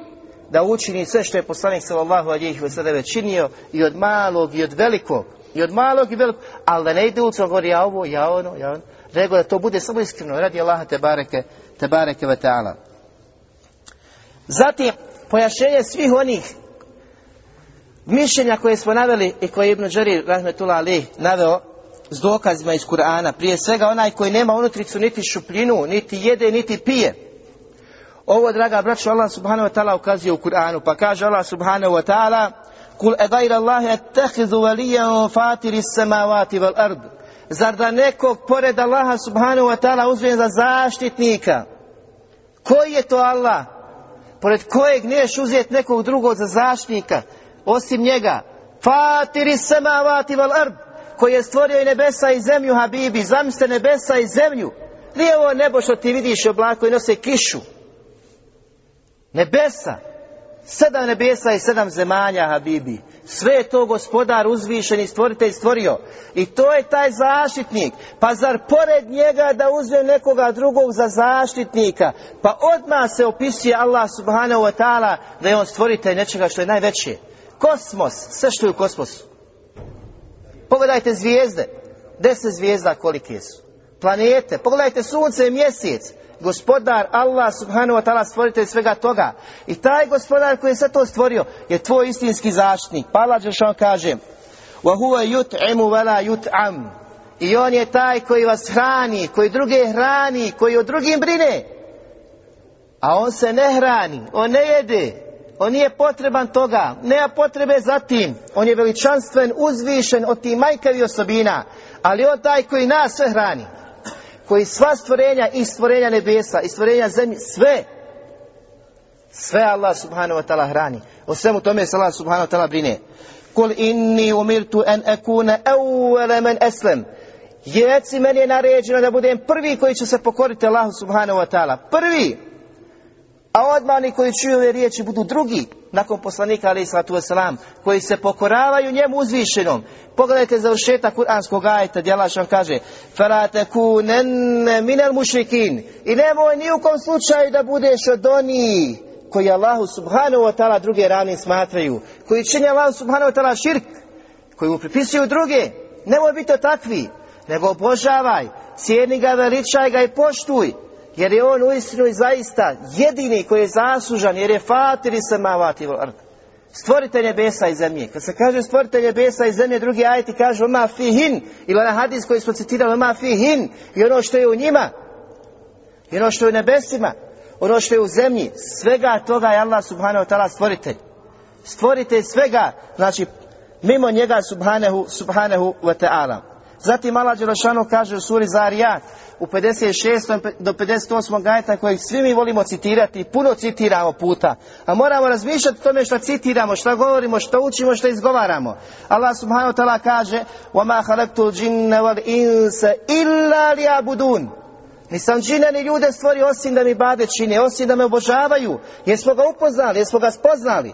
da učini sve što je poslanik sallallahu alihi wasallam činio i od malog i od velikog, i od malog i velikog, ali da ne ide ulicom, govori ja ovo, ja ono, ja ono, nego da to bude samo iskreno, radi Allaha te bareke, te bareke ve ta'ala. Zatim, pojašenje svih onih mišljenja koje smo naveli i koje je Ibn Đarir, rahmetullah alih, naveo, s dokazima iz Kur'ana. Prije svega onaj koji nema unutricu niti šupljinu, niti jede, niti pije. Ovo, draga braćo, Allah subhanahu wa ta'ala ukazuje u Kur'anu, pa kaže Allah subhanahu wa ta'ala Kul e gajra Allahi ettehizu valijan fatiri samavati val ard. Zar da nekog pored Allaha subhanahu wa ta'ala uzvijem za zaštitnika? Koji je to Allah? Pored kojeg niješ uzeti nekog drugog za zaštitnika? Osim njega. Fatiri samavati val ard koji je stvorio i nebesa i zemlju, Habibi, zamislite nebesa i zemlju. Nije ovo nebo što ti vidiš oblako i nose kišu. Nebesa. Sedam nebesa i sedam zemalja, Habibi. Sve je to gospodar uzvišen i stvoritelj stvorio. I to je taj zaštitnik. Pa zar pored njega da uzme nekoga drugog za zaštitnika? Pa odmah se opisuje Allah subhanahu wa ta'ala da je on stvoritelj nečega što je najveće. Kosmos, sve što je u kosmosu. Pogledajte zvijezde. Deset zvijezda kolike su. Planete. Pogledajte sunce i mjesec. Gospodar Allah subhanahu wa ta'ala stvoritelj svega toga. I taj gospodar koji je sve to stvorio je tvoj istinski zaštitnik. Pa Allah kaže. I on je taj koji vas hrani, koji druge hrani, koji o drugim brine. A on se ne hrani, on ne jede, on nije potreban toga, nema potrebe za tim. On je veličanstven, uzvišen od tih majkavi osobina. Ali on taj koji nas sve hrani. Koji sva stvorenja i stvorenja nebesa i stvorenja zemlje, sve. Sve Allah subhanahu wa ta'ala hrani. O svemu tome se Allah subhanahu wa ta'ala brine. Kul inni umirtu en ekune evvele men eslem. Jeci meni je naređeno da budem prvi koji će se pokoriti Allahu subhanahu wa ta'ala. Prvi. A odmah koji čuju ove riječi budu drugi nakon poslanika ali sallatu wasalam koji se pokoravaju njemu uzvišenom. Pogledajte završetak kuranskog ajeta Allah kaže mušrikin i nemoj ni u kom slučaju da budeš od onih koji Allahu subhanahu wa ta'ala druge ravni smatraju, koji čini Allahu subhanahu wa ta'ala širk, koji mu pripisuju druge. Nemoj biti takvi, nego obožavaj, cijeni ga, veličaj ga i poštuj jer je on uistinu i zaista jedini koji je zaslužan, jer je fatir i samavati ard. Stvoritelj nebesa i zemlje. Kad se kaže stvoritelj nebesa i zemlje, drugi ajeti kažu oma fihin, ili na hadis koji smo citirali oma fihin, i ono što je u njima, i ono što je u nebesima, ono što je u zemlji, svega toga je Allah subhanahu ta'ala stvoritelj. Stvoritelj svega, znači mimo njega subhanahu, subhanahu wa ta'ala. Zatim Allah Đelešanu kaže u suri Zarijat u 56. do 58. gajeta kojeg svi mi volimo citirati, puno citiramo puta. A moramo razmišljati o tome što citiramo, što govorimo, što učimo, što izgovaramo. Allah subhanahu wa ta'ala kaže وَمَا خَلَقْتُ الْجِنَّ وَالْإِنسَ إِلَّا لِيَعْبُدُونَ Nisam džine ni ljude stvorio osim da mi bade čine, osim da me obožavaju. Jesmo ga upoznali, jesmo ga spoznali.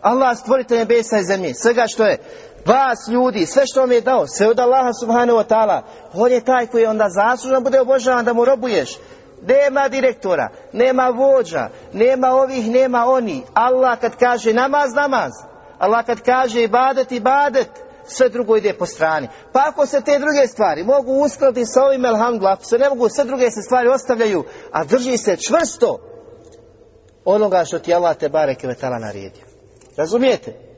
Allah stvorite nebesa i zemlje, svega što je vas ljudi, sve što vam je dao, sve od Allaha subhanahu wa ta'ala, on je taj koji je onda zaslužan bude obožavan da mu robuješ. Nema direktora, nema vođa, nema ovih, nema oni. Allah kad kaže namaz, namaz. Allah kad kaže ibadet, ibadet, sve drugo ide po strani. Pa ako se te druge stvari mogu uskladiti sa ovim elhamdulillah, ako se ne mogu, sve druge se stvari ostavljaju, a drži se čvrsto onoga što ti Allah te bareke vetala naredio. Razumijete?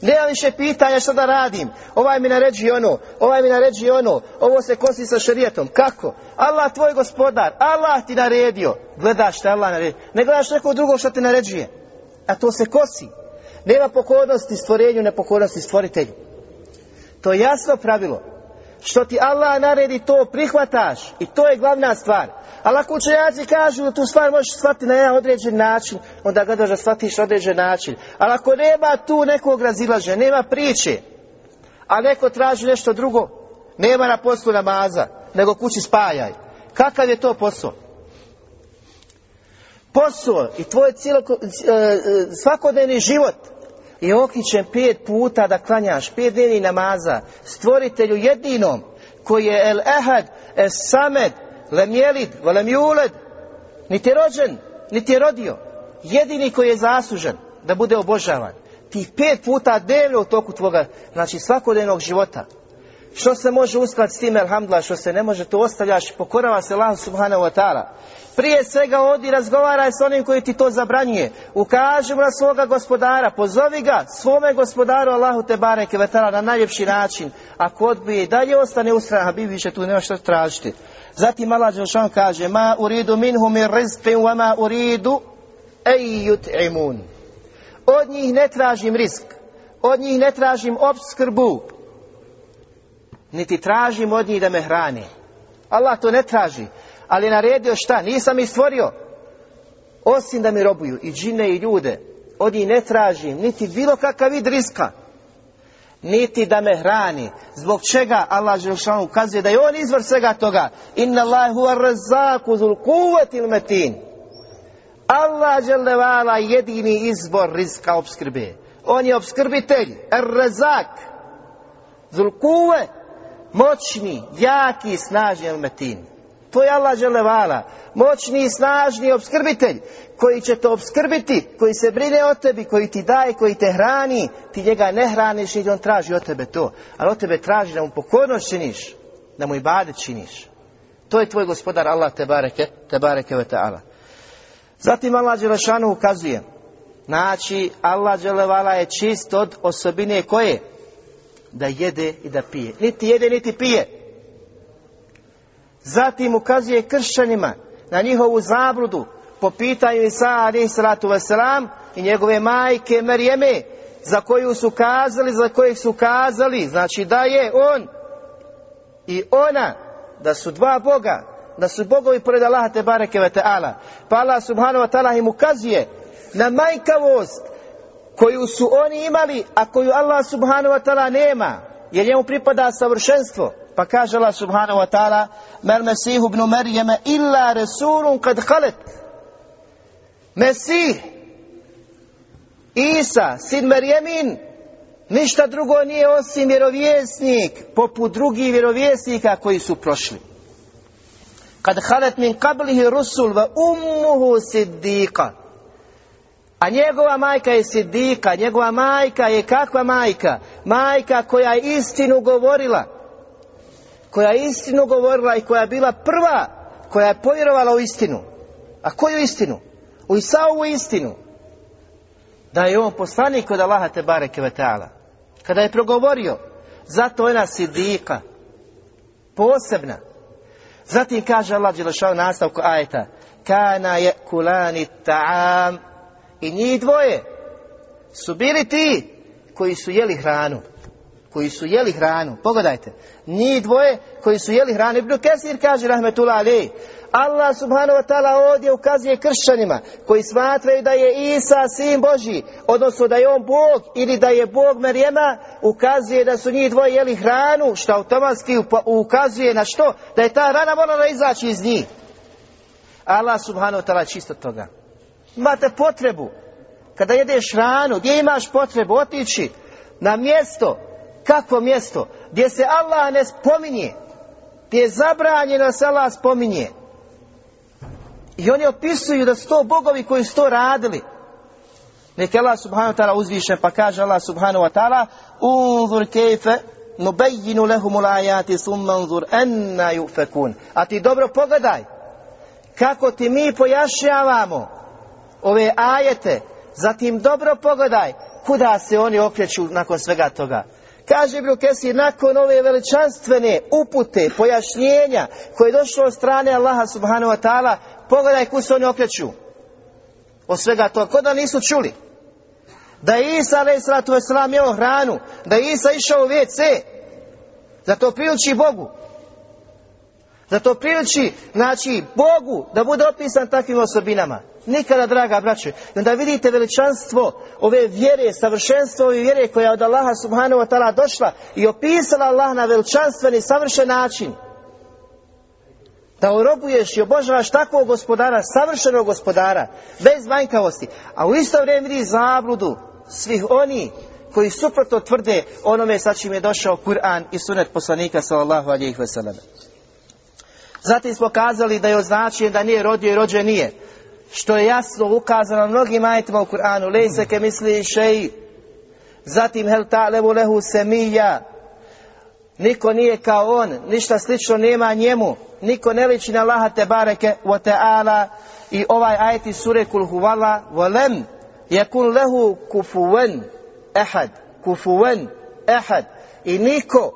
Nema više pitanja što da radim. Ovaj mi naređi ono, ovaj mi naređi ono, ovo se kosi sa šarijetom. Kako? Allah tvoj gospodar, Allah ti naredio. Gledaš što Allah naredio. Ne gledaš neko drugo što ti naređuje. A to se kosi. Nema pokornosti stvorenju, nepokornosti stvoritelju. To je jasno pravilo. Što ti Allah naredi, to prihvataš. I to je glavna stvar. Ali ako učenjaci kažu da tu stvar možeš shvatiti na jedan određen način, onda gledaš da shvatiš određen način. Ali ako nema tu nekog razilaženja, nema priče, a neko traži nešto drugo, nema na poslu namaza, nego kući spajaj. Kakav je to posao? Posao i tvoj cijelo, svakodnevni život je okričen pet puta da klanjaš, pet dnevni namaza, stvoritelju jedinom, koji je el ehad, es samed, lem jelid, lem juled, niti je rođen, niti je rodio, jedini koji je zaslužen da bude obožavan. Tih pet puta dnevno u toku tvoga, znači svakodnevnog života. Što se može uskladiti s tim, alhamdulillah, što se ne može, to ostavljaš, pokorava se Allah subhanahu wa ta'ala. Prije svega odi razgovaraj s onim koji ti to zabranjuje. Ukaži mu na svoga gospodara, pozovi ga svome gospodaru Allahu te bareke vetala na najljepši način. Ako odbije i dalje ostane ustran, a više tu nema što tražiti. Zatim Allah Đelšan kaže Ma uridu minhu min rizqin wa ma uridu ej yut'imun. Od njih ne tražim risk. Od njih ne tražim obskrbu. Niti tražim od njih da me hrani. Allah to ne traži. Ali je naredio šta? Nisam ih stvorio. Osim da mi robuju i džine i ljude. Od njih ne tražim niti bilo kakav vid riska niti da me hrani. Zbog čega Allah Želšanu ukazuje da je on izvor svega toga. Inna Allah huwa razaku zul kuvatil metin. Allah Želevala jedini izbor rizka obskrbe. On je obskrbitelj, er razak. Moćni, jaki, snažni metin. To je Allah Želevala. Moćni i snažni obskrbitelj koji će te obskrbiti, koji se brine o tebi, koji ti daje, koji te hrani, ti njega ne hraniš i on traži od tebe to. Ali od tebe traži da mu pokornost činiš, da mu i bade činiš. To je tvoj gospodar Allah te bareke, te bareke ve ta'ala. Zatim Allah Đelešanu ukazuje, znači Allah Đelevala je čist od osobine koje? Da jede i da pije. Niti jede, niti pije. Zatim ukazuje kršćanima na njihovu zabludu po pitanju Isa alaih salatu i njegove majke Marijeme za koju su kazali, za kojih su kazali, znači da je on i ona, da su dva Boga, da su bogovi pored Allaha te bareke ve ta'ala. Pa Allah subhanahu wa ta'ala im ukazuje na majkavost koju su oni imali, a koju Allah subhanahu wa ta'ala nema, jer njemu pripada savršenstvo. Pa kaže Allah subhanahu wa ta'ala Mer Mesihu ibn Marijeme illa Resulun kad halet Mesih Isa, sin Marijemin ništa drugo nije osim vjerovjesnik poput drugih vjerovjesnika koji su prošli. Kad halet min kablihi rusul va ummuhu siddika. A njegova majka je siddika, njegova majka je kakva majka? Majka koja je istinu govorila. Koja je istinu govorila i koja je bila prva, koja je povjerovala u istinu. A koju istinu? U Isaovu istinu. da je on poslanik od Allaha te bareke ve ta'ala. Kada je progovorio, zato je ona sidika, posebna. Zatim kaže Allah Đelešao nastavku ajeta, kana je kulani ta'am i njih dvoje su bili ti koji su jeli hranu. Koji su jeli hranu. Pogledajte. Njih dvoje koji su jeli hranu. Ibn Kesir kaže rahmetullah ali. Allah subhanahu wa ta'ala ovdje ukazuje kršćanima koji smatraju da je Isa sin Boži, odnosno da je on Bog ili da je Bog Merijema, ukazuje da su njih dvoje jeli hranu, što automatski ukazuje na što? Da je ta rana morala izaći iz njih. Allah subhanahu wa ta'ala čisto toga. Imate potrebu, kada jedeš hranu, gdje imaš potrebu otići? Na mjesto, kakvo mjesto, gdje se Allah ne spominje, gdje je zabranjeno se Allah spominje, i oni opisuju da su to bogovi koji su to radili. Nek Allah subhanahu wa ta'ala uzviše pa kaže Allah subhanahu wa ta'ala Unzur kejfe nubejinu lehumul ajati summa unzur enna yufekun. A ti dobro pogledaj kako ti mi pojašnjavamo ove ajete, zatim dobro pogledaj kuda se oni okreću nakon svega toga. Kaže Ibn Kesir, nakon ove veličanstvene upute, pojašnjenja koje je došlo od strane Allaha subhanahu wa ta'ala, pogledaj kud se oni okreću. Od svega toga, kod da nisu čuli. Da je Isa, wasalam, jeo hranu, da je Isa išao u WC, da to priliči Bogu. Da to priliči, znači, Bogu da bude opisan takvim osobinama. Nikada, draga braće. I onda vidite veličanstvo ove vjere, savršenstvo ove vjere koja je od Allaha subhanahu wa ta'ala došla i opisala Allah na veličanstveni, savršen način. Da orobuješ i obožavaš takvog gospodara, savršenog gospodara, bez manjkavosti. A u isto vrijeme vidi zabludu svih oni koji suprotno tvrde onome sa čim je došao Kur'an i sunet poslanika sallallahu alihi wasallam. Zatim smo kazali da je označen da nije rodio i rođen nije. Što je jasno ukazano mnogim ajitima u Kur'anu. Lejse ke misli šeji. Zatim hel ta'lemu lehu semija. Niko nije kao on, ništa slično nema njemu. Niko ne liči na Allaha te bareke wa ta'ala i ovaj ajet sure kul huvala volem yakun lehu kufuven ehad kufuven ehad i niko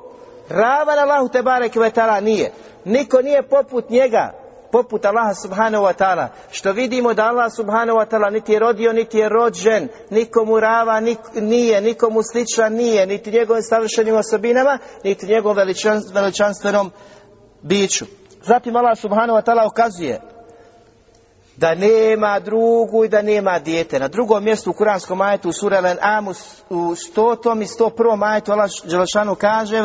ravan Allahu te bareke wa ta'ala nije niko nije poput njega poput Allaha subhanahu wa ta'ala što vidimo da Allah subhanahu wa ta'ala niti je rodio niti je rođen nikomu rava nik, nije nikomu sličan nije niti njegovim savršenim osobinama niti njegovom veličan, veličanstvenom biću zatim Allah subhanahu wa ta'ala ukazuje da nema drugu i da nema dijete. Na drugom mjestu u kuranskom majetu u sura Al-An'am u stotom i sto prvom majetu Allah Đelešanu kaže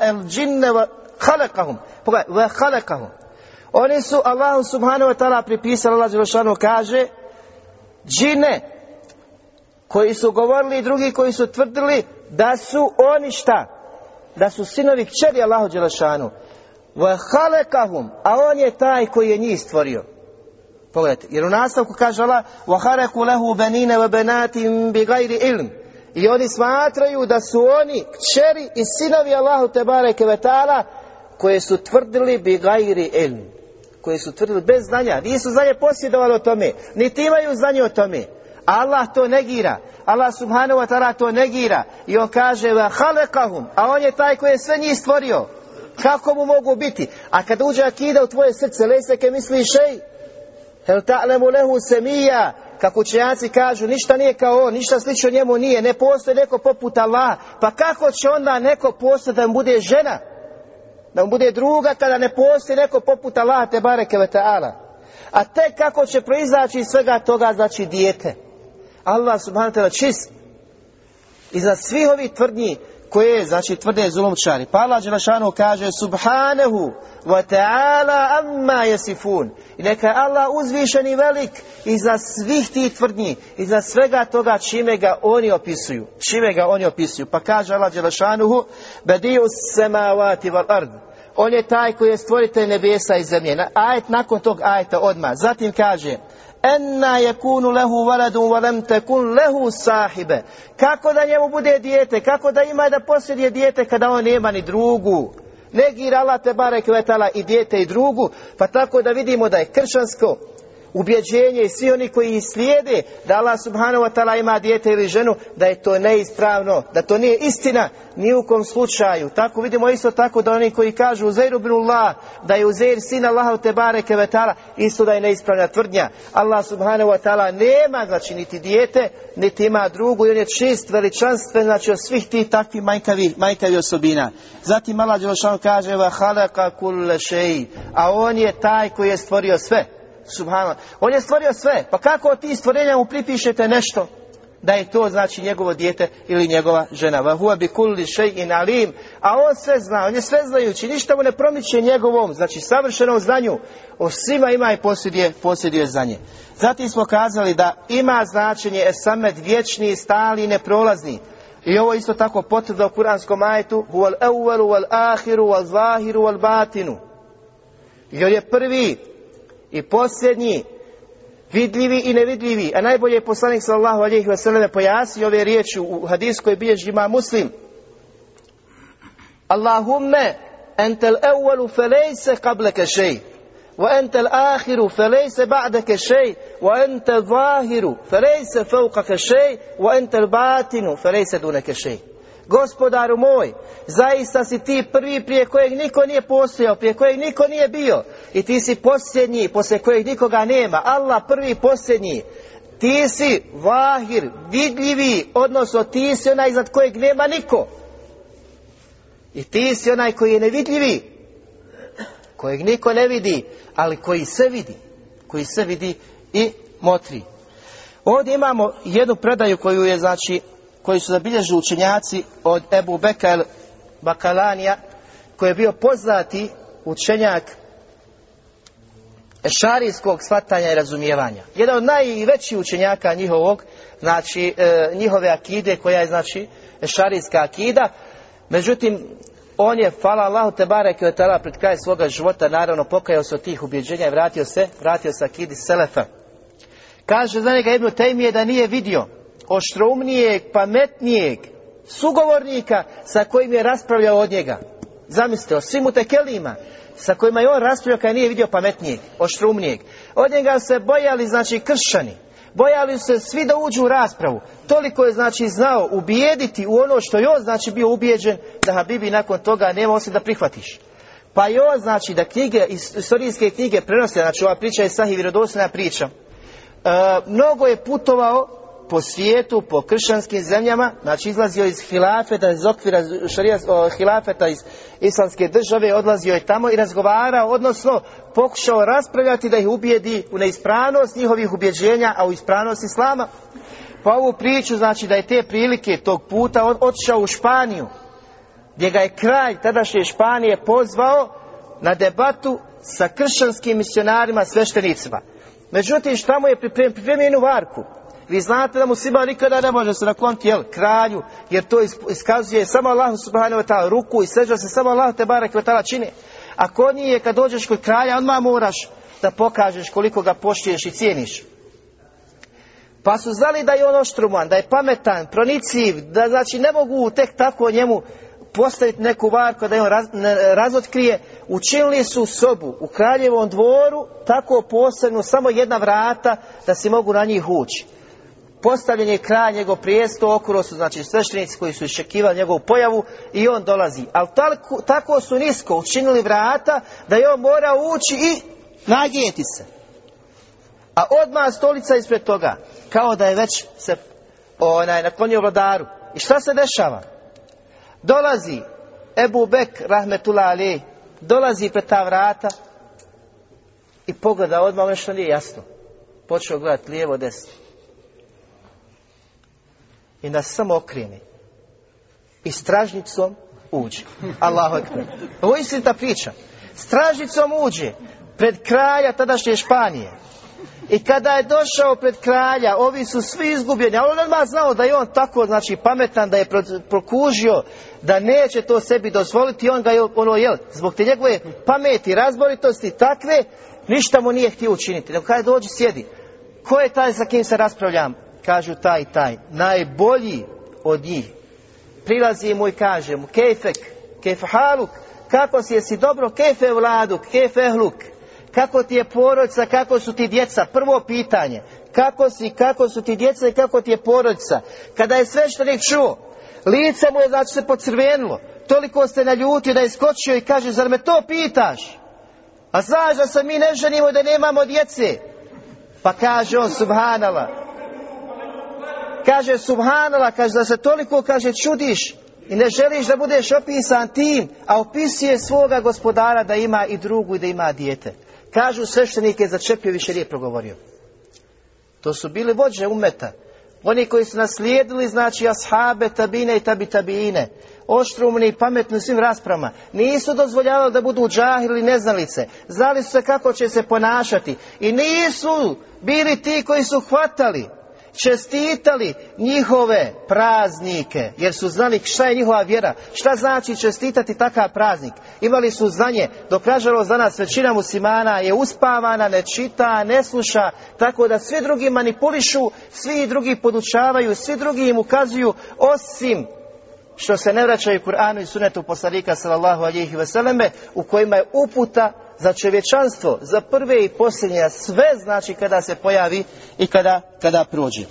el džinne ve halekahum. Pogledaj, ve halekahum. Oni su Allahu subhanahu wa ta'ala pripisali, Allah Zilošanu kaže, džine, koji su govorili i drugi koji su tvrdili da su oni šta? Da su sinovi kćeri Allahu ve Vahalekahum, a on je taj koji je njih stvorio. Pogledajte, jer u nastavku kaže Allah Vahareku lehu benine ve benatim bigajri ilm. I oni smatraju da su oni kćeri i sinovi Allahu Tebare Kevetala koje su tvrdili bi gajri ilm, koje su tvrdili bez znanja, nisu znanje posjedovali o tome, niti imaju znanje o tome. Allah to negira, Allah subhanahu wa ta'ala to negira i on kaže a on je taj koji je sve njih stvorio. Kako mu mogu biti? A kad uđe akida u tvoje srce, lejseke misli šej, hel ta'lemu lehu semija, kako učenjaci kažu, ništa nije kao on, ništa slično njemu nije, ne postoji neko poput Allah, pa kako će onda neko postoji da mu bude žena? Da mu bude druga kada ne postoji neko poput Allah, te bareke ve ta'ala. A tek kako će proizaći iz svega toga, znači dijete. Allah subhanahu wa ta'ala čist. I za svih ovih tvrdnji, koje, znači, tvrde zulumčari. Pa Allah Đelešanu kaže, subhanahu wa ta'ala amma jesifun. I neka je Allah uzvišen i velik i za svih tih tvrdnji, za svega toga čime ga oni opisuju. Čime ga oni opisuju. Pa kaže Allah Đelešanu, bediju semavati val ard. On je taj koji je stvoritelj nebesa i zemlje. Ajet nakon tog ajeta odmah. Zatim kaže, enna yakunu lahu waladun wa lam takun lahu sahibe kako da njemu bude dijete kako da ima da posjeduje dijete kada on nema ni drugu? Negira Allah te barek vetala i dijete i drugu pa tako da vidimo da je kršćansko ubjeđenje i svi oni koji slijede da Allah subhanahu wa ta'ala ima dijete ili ženu, da je to neispravno, da to nije istina ni u kom slučaju. Tako vidimo isto tako da oni koji kažu Uzeiru bin Allah, da je Uzeir sin Allaha te bareke vetala, isto da je neispravna tvrdnja. Allah subhanahu wa ta'ala nema znači niti dijete, niti ima drugu i on je čist, veličanstven, znači od svih tih takvih manjkavi, manjkavi osobina. Zatim Allah Đelšanu kaže a on je taj koji je stvorio sve. Subhanallah. On je stvorio sve. Pa kako ti stvorenja mu pripišete nešto? Da je to znači njegovo dijete ili njegova žena. Va huwa bi kulli shay'in alim. A on sve zna, on je sve znajući, ništa mu ne promiče njegovom, znači savršenom znanju. O svima ima i posjeduje, posjeduje znanje. Zatim smo kazali da ima značenje esamed vječni, stali, neprolazni. I ovo isto tako potvrda u kuranskom ajetu huwal awwalu wal akhiru wal zahiru wal batinu. Jer je prvi i posljednji, vidljivi i nevidljivi, a najbolje je poslanik sallallahu alejhi ve selleme pojasnio ove riječi u hadiskoj bilježi ima Muslim. Allahumme entel awwalu felejse qablaka shay wa entel ahiru felejse ba'daka shay wa entel zahiru felejse fawqaka shay wa entel batinu felejse dunaka shay. Gospodaru moj, zaista si ti prvi prije kojeg niko nije postojao, prije kojeg niko nije bio. I ti si posljednji, poslije kojeg nikoga nema. Allah prvi posljednji. Ti si vahir, vidljivi, odnosno ti si onaj iznad kojeg nema niko. I ti si onaj koji je nevidljivi, kojeg niko ne vidi, ali koji se vidi, koji se vidi i motri. Ovdje imamo jednu predaju koju je, znači, koji su zabilježili učenjaci od Ebu Bekal Bakalanija, koji je bio poznati učenjak ešarijskog shvatanja i razumijevanja. Jedan od najvećih učenjaka njihovog, znači e, njihove akide koja je znači ešarijska akida, međutim on je, hvala Allahu te bareke od tala pred kraj svoga života, naravno pokajao se od tih ubjeđenja i vratio se, vratio se akidi Selefa. Kaže za njega Ibnu Tejmije da nije vidio oštroumnijeg, pametnijeg sugovornika sa kojim je raspravljao od njega. Zamislite, o svim tekelima sa kojima je on raspravljao kada nije vidio pametnijeg, oštrumnijeg. Od njega se bojali, znači, kršani. Bojali se svi da uđu u raspravu. Toliko je, znači, znao ubijediti u ono što je on, znači, bio ubijeđen da Habibi nakon toga nema osim da prihvatiš. Pa je on, znači, da knjige, istorijske knjige prenose, znači, ova priča je sahih vjerodostojna priča. E, mnogo je putovao po svijetu, po kršćanskim zemljama, znači izlazio iz hilafeta, iz okvira šarija, hilafeta iz islamske države, odlazio je tamo i razgovarao, odnosno pokušao raspravljati da ih ubijedi u neispravnost njihovih ubjeđenja, a u ispravnost islama. Pa ovu priču, znači da je te prilike tog puta on otišao u Španiju, gdje ga je kralj tadašnje Španije pozvao na debatu sa kršćanskim misionarima, sveštenicima. Međutim, šta mu je pripremio? Pripremio varku. Vi znate da muslima nikada ne može se nakloniti jel, kralju, jer to iskazuje samo Allah subhanahu wa ta'ala ruku i seđa se samo Allah te barek wa ta'ala čini. A kod njih je kad dođeš kod kralja, odmah moraš da pokažeš koliko ga poštuješ i cijeniš. Pa su znali da je on oštruman, da je pametan, proniciv, da znači ne mogu tek tako njemu postaviti neku varku da je on raz, razotkrije, učinili su sobu u kraljevom dvoru tako posebno, samo jedna vrata da se mogu na njih ući postavljen je kraj njegov prijesto, okolo su znači sveštenici koji su iščekivali njegovu pojavu i on dolazi. Ali tako, tako su nisko učinili vrata da je on mora ući i nagijeti se. A odmah stolica ispred toga, kao da je već se onaj, naklonio vladaru. I šta se dešava? Dolazi Ebu Bek, rahmetullah ali, dolazi pred ta vrata i pogleda odmah nešto nije jasno. Počeo gledati lijevo, desno i nas samo okreni. I stražnicom uđe. Allahu ekber. Ovo je istinita priča. Stražnicom uđe pred kralja tadašnje Španije. I kada je došao pred kralja, ovi su svi izgubljeni, ali on odmah znao da je on tako, znači, pametan, da je prokužio, da neće to sebi dozvoliti, on ga je, ono, jel, zbog te njegove pameti, razboritosti, takve, ništa mu nije htio učiniti. Nego kada dođi, sjedi. Ko je taj sa kim se raspravljam? Kažu taj taj, najbolji od njih. Prilazi mu i kaže mu, kefek, kef haluk, kako si jesi dobro, kefe vladuk, kefe hluk, Kako ti je porodica, kako su ti djeca? Prvo pitanje. Kako si, kako su ti djeca i kako ti je porodica? Kada je sveštenik čuo, lice mu je znači se pocrvenilo. Toliko ste naljutio da je skočio i kaže, zar me to pitaš? A znaš da se mi ne ženimo da nemamo djece? Pa kaže on, subhanala. Kaže, subhanala, kaže da se toliko, kaže, čudiš i ne želiš da budeš opisan tim, a opisuje svoga gospodara da ima i drugu i da ima dijete. Kažu sveštenike začepio više nije progovorio. To su bili vođe umeta. Oni koji su naslijedili, znači, ashabe, tabine i tabi tabine. Oštrumni i pametni svim raspravama. Nisu dozvoljavali da budu džahili neznalice. Znali su se kako će se ponašati. I nisu bili ti koji su hvatali čestitali njihove praznike, jer su znali šta je njihova vjera, šta znači čestitati takav praznik. Imali su znanje, dok nažalost danas većina muslimana je uspavana, ne čita, ne sluša, tako da svi drugi manipulišu, svi drugi podučavaju, svi drugi im ukazuju, osim što se ne vraćaju Kur'anu i sunetu poslanika sallallahu alihi vseleme, u kojima je uputa za čovječanstvo, za prve i posljednje, sve znači kada se pojavi i kada, kada prođe.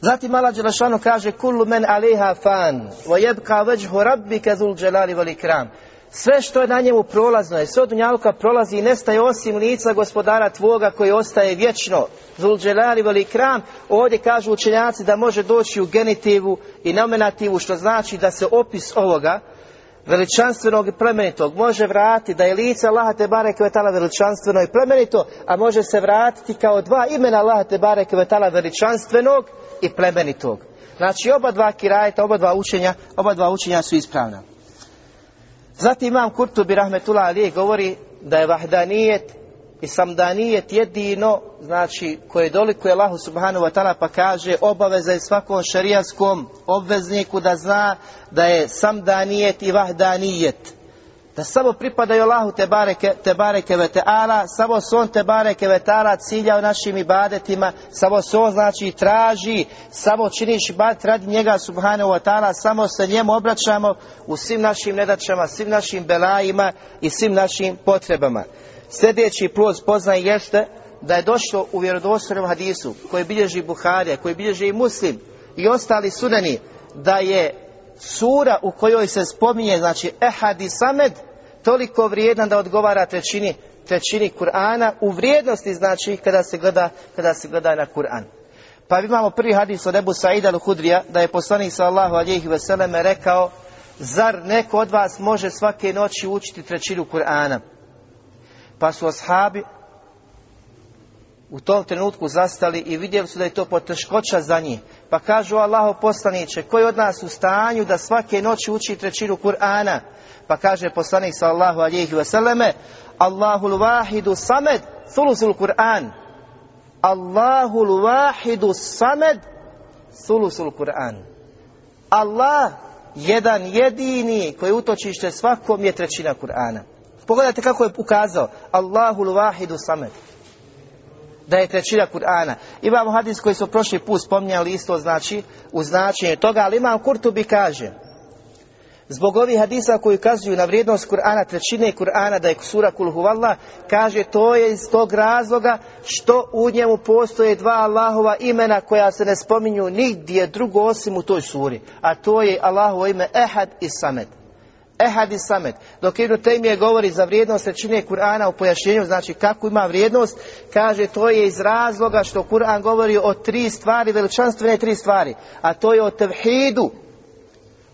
Zatim Allah Đelešanu kaže Kullu men aliha fan Wa jebka veđhu rabbika zul dželali vali kram Sve što je na njemu prolazno je, sve od dunjalka prolazi i nestaje osim lica gospodara tvoga koji ostaje vječno. Zul dželali vali kram, ovdje kažu učenjaci da može doći u genitivu i nominativu, što znači da se opis ovoga, veličanstvenog i plemenitog može vratiti da je lice Allaha te bareke veličanstveno i plemenito, a može se vratiti kao dva imena Allaha te bareke veličanstvenog i plemenitog. Znači oba dva kirajeta, oba dva učenja, oba dva učenja su ispravna. Zatim imam Kurtubi Rahmetullah Ali govori da je vahdanijet i samdanijet jedino, znači koje dolikuje Allahu subhanahu wa ta'ala pa kaže obaveza je svakom šarijaskom obvezniku da zna da je samdanijet i vahdanijet. Da samo pripadaju Allahu te bareke, te bareke ve ta'ala, samo se on te bareke ve ta'ala cilja u našim ibadetima, samo se on znači traži, samo činiš ibadet radi njega subhanahu wa ta'ala, samo se njemu obraćamo u svim našim nedačama, svim našim belajima i svim našim potrebama. Sljedeći plus poznaje jeste da je došlo u vjerodostojnom hadisu koji bilježi Buharija, koji bilježi i Muslim i ostali sudani da je sura u kojoj se spominje znači Ehad i Samed toliko vrijedan da odgovara trećini trećini Kur'ana u vrijednosti znači kada se gleda, kada se gleda na Kur'an. Pa imamo prvi hadis od Ebu Sa'ida al-Hudrija da je poslanik sallahu alihi veseleme rekao zar neko od vas može svake noći učiti trećinu Kur'ana? Pa su ashabi u tom trenutku zastali i vidjeli su da je to poteškoća za njih. Pa kažu Allaho poslaniće, koji od nas u stanju da svake noći uči trećinu Kur'ana? Pa kaže poslanik sallahu alihi vseleme, Allahul vahidu samed, thulusul Kur'an. Allahul vahidu samed, thulusul Kur'an. Allah, jedan jedini koji utočište svakom je trećina Kur'ana. Pogledajte kako je ukazao. Allahul vahidu samed. Da je trećina Kur'ana. Imamo hadis koji su prošli put spominjali isto znači u značenje toga, ali imam Kurtubi kaže Zbog ovih hadisa koji ukazuju na vrijednost Kur'ana, trećine Kur'ana, da je sura Kul Huvallah, kaže to je iz tog razloga što u njemu postoje dva Allahova imena koja se ne spominju nigdje drugo osim u toj suri. A to je Allahovo ime Ehad i Samed. Ehad i Samet. Dok Ibn Taymije govori za vrijednost trećine Kur'ana u pojašnjenju, znači kako ima vrijednost, kaže to je iz razloga što Kur'an govori o tri stvari, veličanstvene tri stvari. A to je o tevhidu.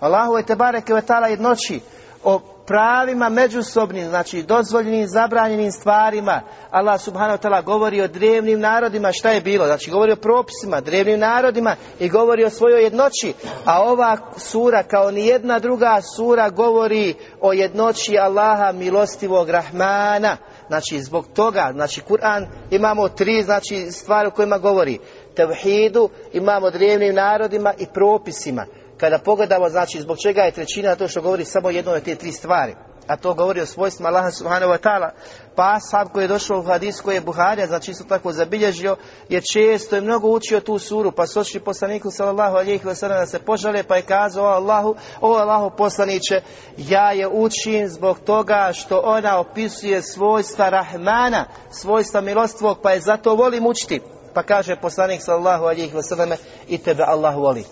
Allahu je tebareke vetala jednoći o pravima međusobnim, znači dozvoljenim, zabranjenim stvarima. Allah subhanahu wa ta'ala govori o drevnim narodima, šta je bilo? Znači govori o propisima, drevnim narodima i govori o svojoj jednoći. A ova sura, kao ni jedna druga sura, govori o jednoći Allaha milostivog Rahmana. Znači zbog toga, znači Kur'an imamo tri znači, stvari o kojima govori. Tevhidu, imamo drevnim narodima i propisima kada pogledamo, znači, zbog čega je trećina to što govori samo jedno od te tri stvari. a to govori o svojstvima Allaha subhanahu wa ta'ala. Pa ashab koji je došao u hadis koji je Buharija, znači isto tako zabilježio, je često i mnogo učio tu suru, pa su ošli poslaniku sallallahu alihi wa da se požale, pa je kazao o Allahu, o Allahu poslaniće, ja je učim zbog toga što ona opisuje svojstva Rahmana, svojstva milostvog, pa je zato volim učiti. Pa kaže poslanik sallallahu alihi wa i tebe Allah voli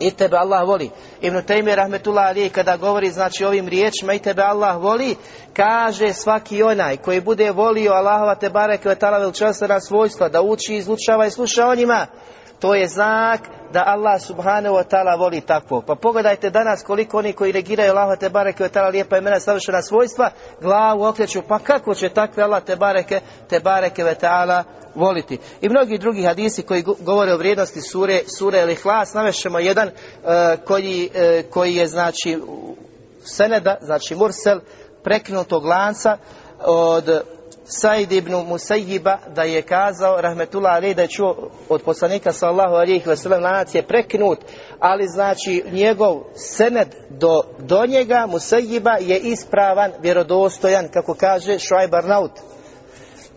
i tebe Allah voli. Ibn Taymi rahmetullah ali kada govori znači ovim riječima i tebe Allah voli, kaže svaki onaj koji bude volio Allahova te bareke vetala veličanstvena svojstva, da uči, izlučava i sluša o njima, to je znak da Allah subhanahu wa ta'ala voli takvo. Pa pogledajte danas koliko oni koji negiraju Allah te bareke wa ta'ala lijepa imena savršena svojstva, glavu okreću, pa kako će takve Allah te bareke, te bareke wa ta'ala voliti. I mnogi drugi hadisi koji govore o vrijednosti sure, sure ili hlas, navešemo jedan uh, koji, uh, koji je znači seneda, znači mursel, prekinutog lanca od Said ibn Musayyiba da je kazao rahmetullah ali da je čuo od poslanika sallahu alihi wasallam lanac je prekinut ali znači njegov sened do, do njega Musayyiba je ispravan vjerodostojan kako kaže Shuaib Arnaut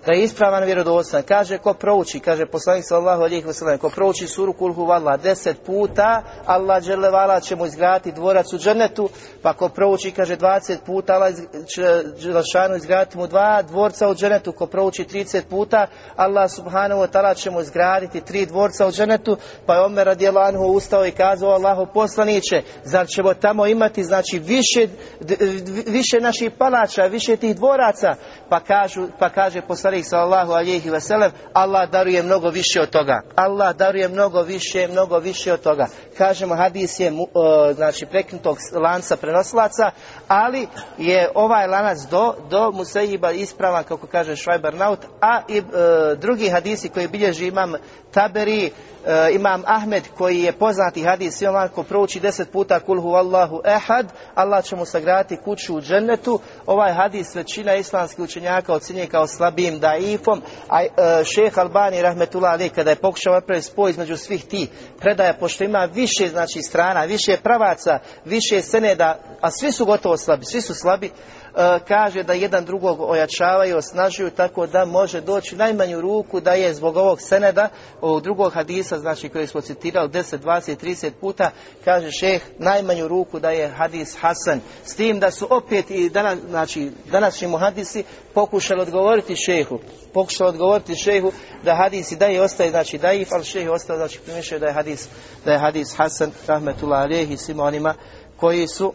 da je ispravan vjerodostan. Kaže ko prouči, kaže poslanik sallallahu alejhi ve ko prouči suru Kul huvallah 10 puta, Allah dželle vala će mu izgraditi dvorac u džennetu, pa ko prouči kaže 20 puta, Allah će dželešanu izgraditi mu dva dvorca u džennetu, ko prouči 30 puta, Allah subhanahu wa taala će mu izgraditi tri dvorca u džennetu, pa je Omer radijallahu anhu ustao i kazao Allahu poslanice, zar ćemo tamo imati znači više više naših palača, više tih dvoraca, pa kažu pa kaže poslanik poslanik sallallahu alejhi ve sellem Allah daruje mnogo više od toga. Allah daruje mnogo više, mnogo više od toga. Kažemo hadis je uh, znači prekinutog lanca prenosilaca, ali je ovaj lanac do do Musaiba ispravan kako kaže Švajbar Naut, a i uh, drugi hadisi koji bilježi imam Taberi, uh, imam Ahmed koji je poznati hadis on ko prouči deset puta kul hu Allahu ehad, Allah će mu sagraditi kuću u džennetu. Ovaj hadis većina islamskih učenjaka ocjenjuje kao slabim daifom, a uh, šeh Albani rahmetullah ali kada je pokušao napraviti spoj između svih ti predaja, pošto ima više znači strana, više pravaca, više seneda, a svi su gotovo slabi, svi su slabi, E, kaže da jedan drugog ojačavaju, osnažuju tako da može doći najmanju ruku da je zbog ovog seneda, ovog drugog hadisa, znači koji smo citirali 10, 20, 30 puta, kaže šeh najmanju ruku da je hadis Hasan. S tim da su opet i danas, znači, današnji mu hadisi pokušali odgovoriti šehu, pokušali odgovoriti šehu da hadisi da je ostaje, znači da je, ali šeh ostao, znači primišljaju da je hadis, da je hadis Hasan, rahmetullah alihi, svima onima koji su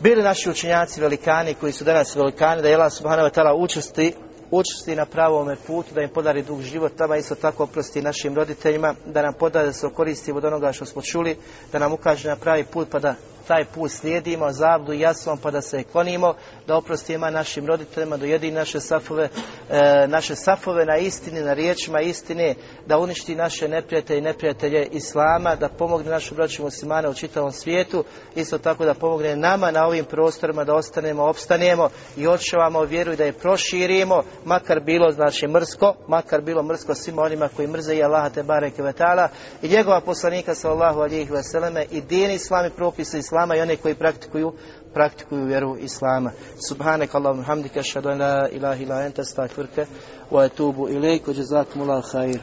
bili naši učenjaci velikani koji su danas velikani da je Allah subhanahu wa ta'ala učesti učesti na pravom putu, da im podari dug život, tamo isto tako oprosti našim roditeljima, da nam podari da se koristimo od onoga što smo čuli, da nam ukaže na pravi put pa da taj put slijedimo, zabdu jasnom pa da se klonimo, da oprostimo našim roditeljima, da jedini naše safove, e, naše safove na istini, na riječima istine, da uništi naše neprijatelje i neprijatelje Islama, da pomogne našu braću muslimane u čitavom svijetu, isto tako da pomogne nama na ovim prostorima da ostanemo, opstanemo i očuvamo vjeru i da je proširimo, makar bilo znači mrsko, makar bilo mrsko svima onima koji mrze i Allaha te bareke vetala i njegova poslanika sallallahu alihi vseleme i din islami propisa islama i one koji praktikuju praktikuju vjeru islama. Subhanak Allahum hamdika ashhadu an la ilaha illa anta astaghfiruka wa atubu ilayk. Jazakumullahu khair.